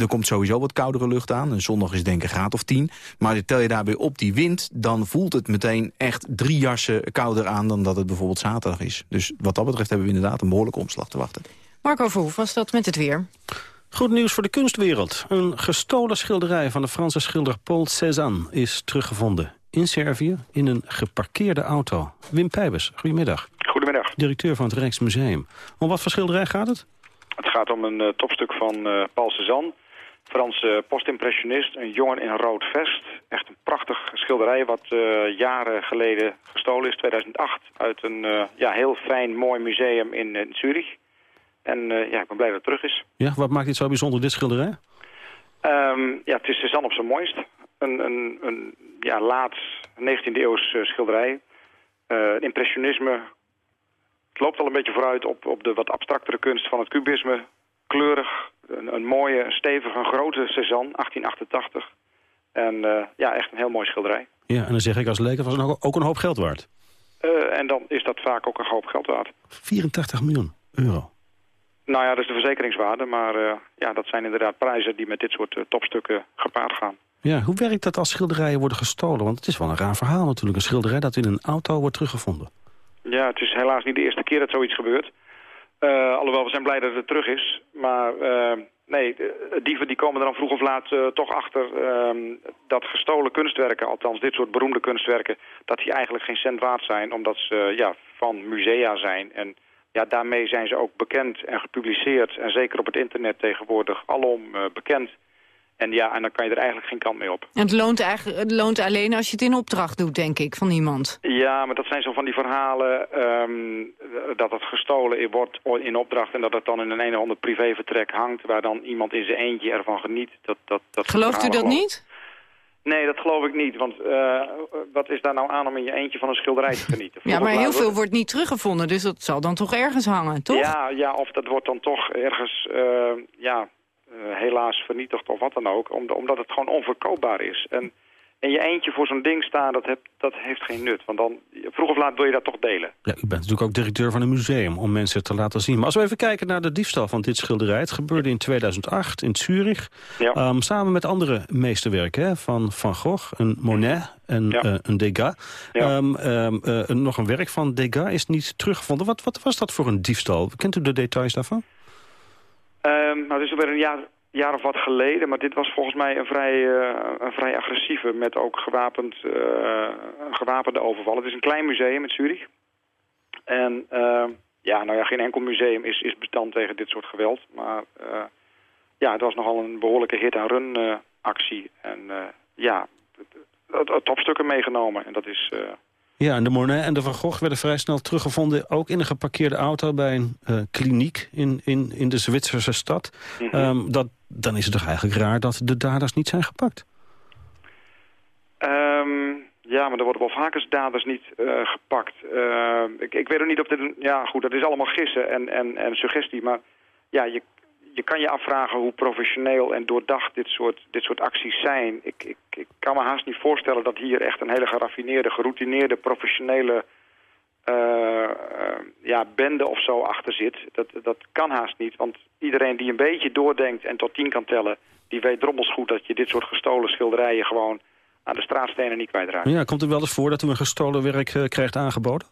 er komt sowieso wat koudere lucht aan. En zondag is denk ik een graad of 10. Maar tel je daarbij op die wind, dan voelt het meteen echt drie jassen kouder aan... dan dat het bijvoorbeeld zaterdag is. Dus wat dat betreft hebben we inderdaad een behoorlijke omslag te wachten. Marco Verhoef, was dat met het weer? Goed nieuws voor de kunstwereld. Een gestolen schilderij van de Franse schilder Paul Cézanne is teruggevonden. In Servië, in een geparkeerde auto. Wim Pijbers, goedemiddag. Goedemiddag. Directeur van het Rijksmuseum. Om wat voor schilderij gaat het? Het gaat om een uh, topstuk van uh, Paul Cézanne. Franse postimpressionist, een jongen in een rood vest. Echt een prachtig schilderij wat uh, jaren geleden gestolen is, 2008... uit een ja, heel fijn, mooi museum in, in Zurich. En uh, ja, ik ben blij dat het terug is. Ja, wat maakt dit zo bijzonder, dit schilderij? Um, ja, het is Cézanne op zijn mooist. Een, een, een ja, laat 19e eeuws uh, schilderij. Uh, impressionisme. Het loopt al een beetje vooruit op, op de wat abstractere kunst van het kubisme. Kleurig, een, een mooie, stevige, een grote Cézanne, 1888. En ja, echt een heel mooi schilderij. Ja, en dan zeg ik als leek, was het ook een hoop geld waard. en dan is dat vaak ook een hoop geld waard. 84 miljoen euro. Nou ja, dat is de verzekeringswaarde. Maar uh, ja, dat zijn inderdaad prijzen die met dit soort uh, topstukken gepaard gaan. Ja, hoe werkt dat als schilderijen worden gestolen? Want het is wel een raar verhaal natuurlijk. Een schilderij dat in een auto wordt teruggevonden. Ja, het is helaas niet de eerste keer dat zoiets gebeurt. Uh, alhoewel, we zijn blij dat het terug is. Maar nee, dieven die komen er dan vroeg of laat toch achter... Ehm, dat gestolen kunstwerken, althans dit soort beroemde kunstwerken... dat die eigenlijk geen cent waard zijn, omdat ze ja, van musea zijn... en ja, daarmee zijn ze ook bekend en gepubliceerd. En zeker op het internet tegenwoordig alom uh, bekend. En ja, en dan kan je er eigenlijk geen kant mee op. En het loont, eigenlijk, het loont alleen als je het in opdracht doet, denk ik, van iemand. Ja, maar dat zijn zo van die verhalen um, dat het gestolen wordt in opdracht... en dat het dan in een een of ander privévertrek hangt... waar dan iemand in zijn eentje ervan geniet. Dat, dat, dat Gelooft u dat niet? Nee, dat geloof ik niet. Want uh, wat is daar nou aan om in je eentje van een schilderij te genieten? ja, maar heel veel wordt niet teruggevonden, dus dat zal dan toch ergens hangen, toch? Ja, ja of dat wordt dan toch ergens, uh, ja, uh, helaas vernietigd of wat dan ook. Omdat het gewoon onverkoopbaar is. En in je eentje voor zo'n ding staan, dat, heb, dat heeft geen nut. Want dan, vroeg of laat wil je dat toch delen. Ja, u bent natuurlijk ook directeur van een museum om mensen te laten zien. Maar als we even kijken naar de diefstal van dit schilderij. Het gebeurde in 2008 in Zurich. Ja. Um, samen met andere meesterwerken hè, van Van Gogh, een Monet en Ja. uh, een Degas. Ja. Um, um, uh, nog een werk van Degas is niet teruggevonden. Wat, wat was dat voor een diefstal? Kent u de details daarvan? Um, nou, het is alweer een jaar, jaar of wat geleden, maar dit was volgens mij een vrij, uh, een vrij agressieve, met ook gewapend, een gewapende overval. Het is een klein museum in Zurich. En uh, ja, nou ja, geen enkel museum is, is bestand tegen dit soort geweld. Maar ja, het was nogal een behoorlijke hit-and-run actie. En ja, topstukken meegenomen. En dat is... Ja, en de Monet en de Van Gogh werden vrij snel teruggevonden... ook in een geparkeerde auto bij een uh, kliniek in, in, in de Zwitserse stad. Mm -hmm. um, dat, dan is het toch eigenlijk raar dat de daders niet zijn gepakt? Um, ja, maar er worden wel vaker daders niet uh, gepakt. Uh, ik, ik weet ook niet of dit... Ja, goed, dat is allemaal gissen en, en, en suggestie. Maar ja, je, je kan je afvragen hoe professioneel en doordacht dit soort, dit soort acties zijn. Ik, ik, ik kan me haast niet voorstellen dat hier echt een hele geraffineerde, geroutineerde, professionele uh, ja, bende of zo achter zit. Dat, dat kan haast niet, want iedereen die een beetje doordenkt en tot tien kan tellen... die weet drommels goed dat je dit soort gestolen schilderijen gewoon aan de straatstenen niet kwijtraakt. Ja, komt er wel eens voor dat u een gestolen werk uh, krijgt aangeboden?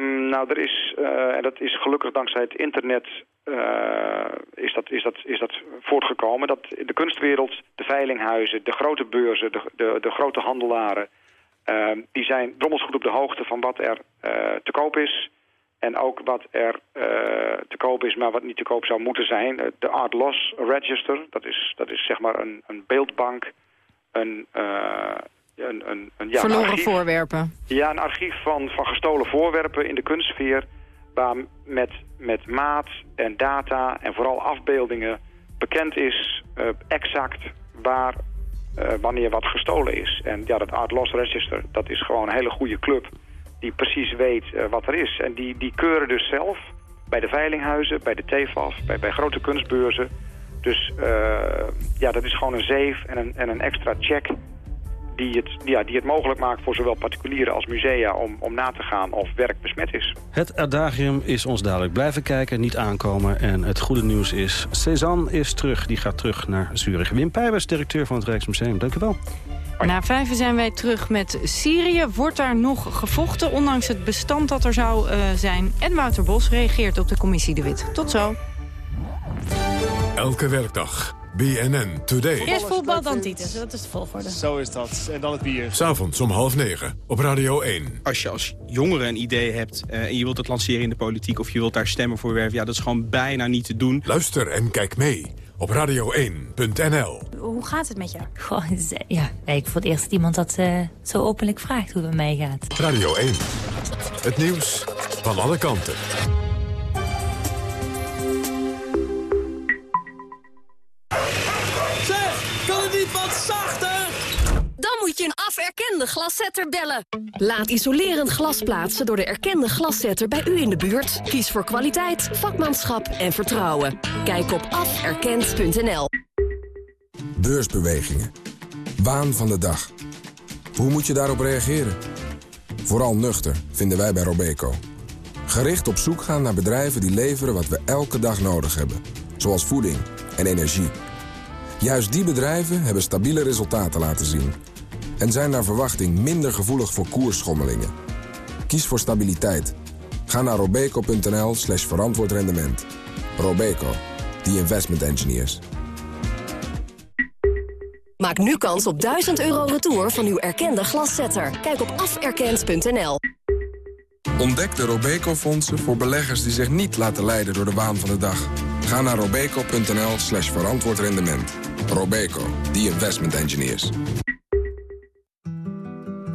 Um, nou, er is, uh, en dat is gelukkig dankzij het internet, uh, is, dat, is, dat, is dat voortgekomen. Dat de kunstwereld, de veilinghuizen, de grote beurzen, de, de, de grote handelaren... Uh, die zijn drommels goed op de hoogte van wat er te koop is. En ook wat er te koop is, maar wat niet te koop zou moeten zijn. De Art Loss Register, dat is, dat is zeg maar een, een beeldbank... Een, een, een, een, ja, Verloren een archief, voorwerpen. Ja, een archief van, van gestolen voorwerpen in de kunstsfeer... waar met, met maat en data en vooral afbeeldingen bekend is uh, exact waar, uh, wanneer wat gestolen is. En ja, dat Art Loss Register, dat is gewoon een hele goede club... die precies weet uh, wat er is. En die, die keuren dus zelf bij de veilinghuizen, bij de TFAF, bij, bij grote kunstbeurzen... Dus ja, dat is gewoon een zeef en een, en een extra check die het, ja, die het mogelijk maakt voor zowel particulieren als musea om, om na te gaan of werk besmet is. Het adagium is ons dadelijk blijven kijken, niet aankomen. En het goede nieuws is, Cézanne is terug. Die gaat terug naar Zurich. Wim Pijbers, directeur van het Rijksmuseum. Dank u wel. Na vijven zijn wij terug met Syrië. Wordt daar nog gevochten, ondanks het bestand dat er zou uh, zijn? En Wouter Bos reageert op de commissie De Wit. Tot zo. Elke werkdag. BNN Today. Eerst voetbal, dan Titus. Dat is de volgorde. Zo is dat. En dan het bier. S'avonds om half negen op Radio 1. Als je als jongere een idee hebt uh, en je wilt het lanceren in de politiek... of je wilt daar stemmen voor werven, ja, dat is gewoon bijna niet te doen. Luister en kijk mee op radio1.nl. Hoe gaat het met jou? Goh, ja, ik voor het eerst dat iemand dat uh, zo openlijk vraagt hoe het met mij gaat. Radio 1. Het nieuws van alle kanten. Glaszetter bellen. Laat isolerend glas plaatsen door de erkende glaszetter bij u in de buurt. Kies voor kwaliteit, vakmanschap en vertrouwen. Kijk op aferkend.nl. Beursbewegingen. Waan van de dag. Hoe moet je daarop reageren? Vooral nuchter, vinden wij bij Robeco. Gericht op zoek gaan naar bedrijven die leveren wat we elke dag nodig hebben. Zoals voeding en energie. Juist die bedrijven hebben stabiele resultaten laten zien. En zijn naar verwachting minder gevoelig voor koersschommelingen. Kies voor stabiliteit. Ga naar robeco.nl slash verantwoord rendement. Robeco, the investment engineers. Maak nu kans op 1000 euro retour van uw erkende glaszetter. Kijk op aferkend.nl. Ontdek de Robeco-fondsen voor beleggers die zich niet laten leiden door de waan van de dag. Ga naar robeco.nl slash verantwoord rendement. Robeco, the investment engineers.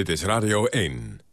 Dit is Radio 1.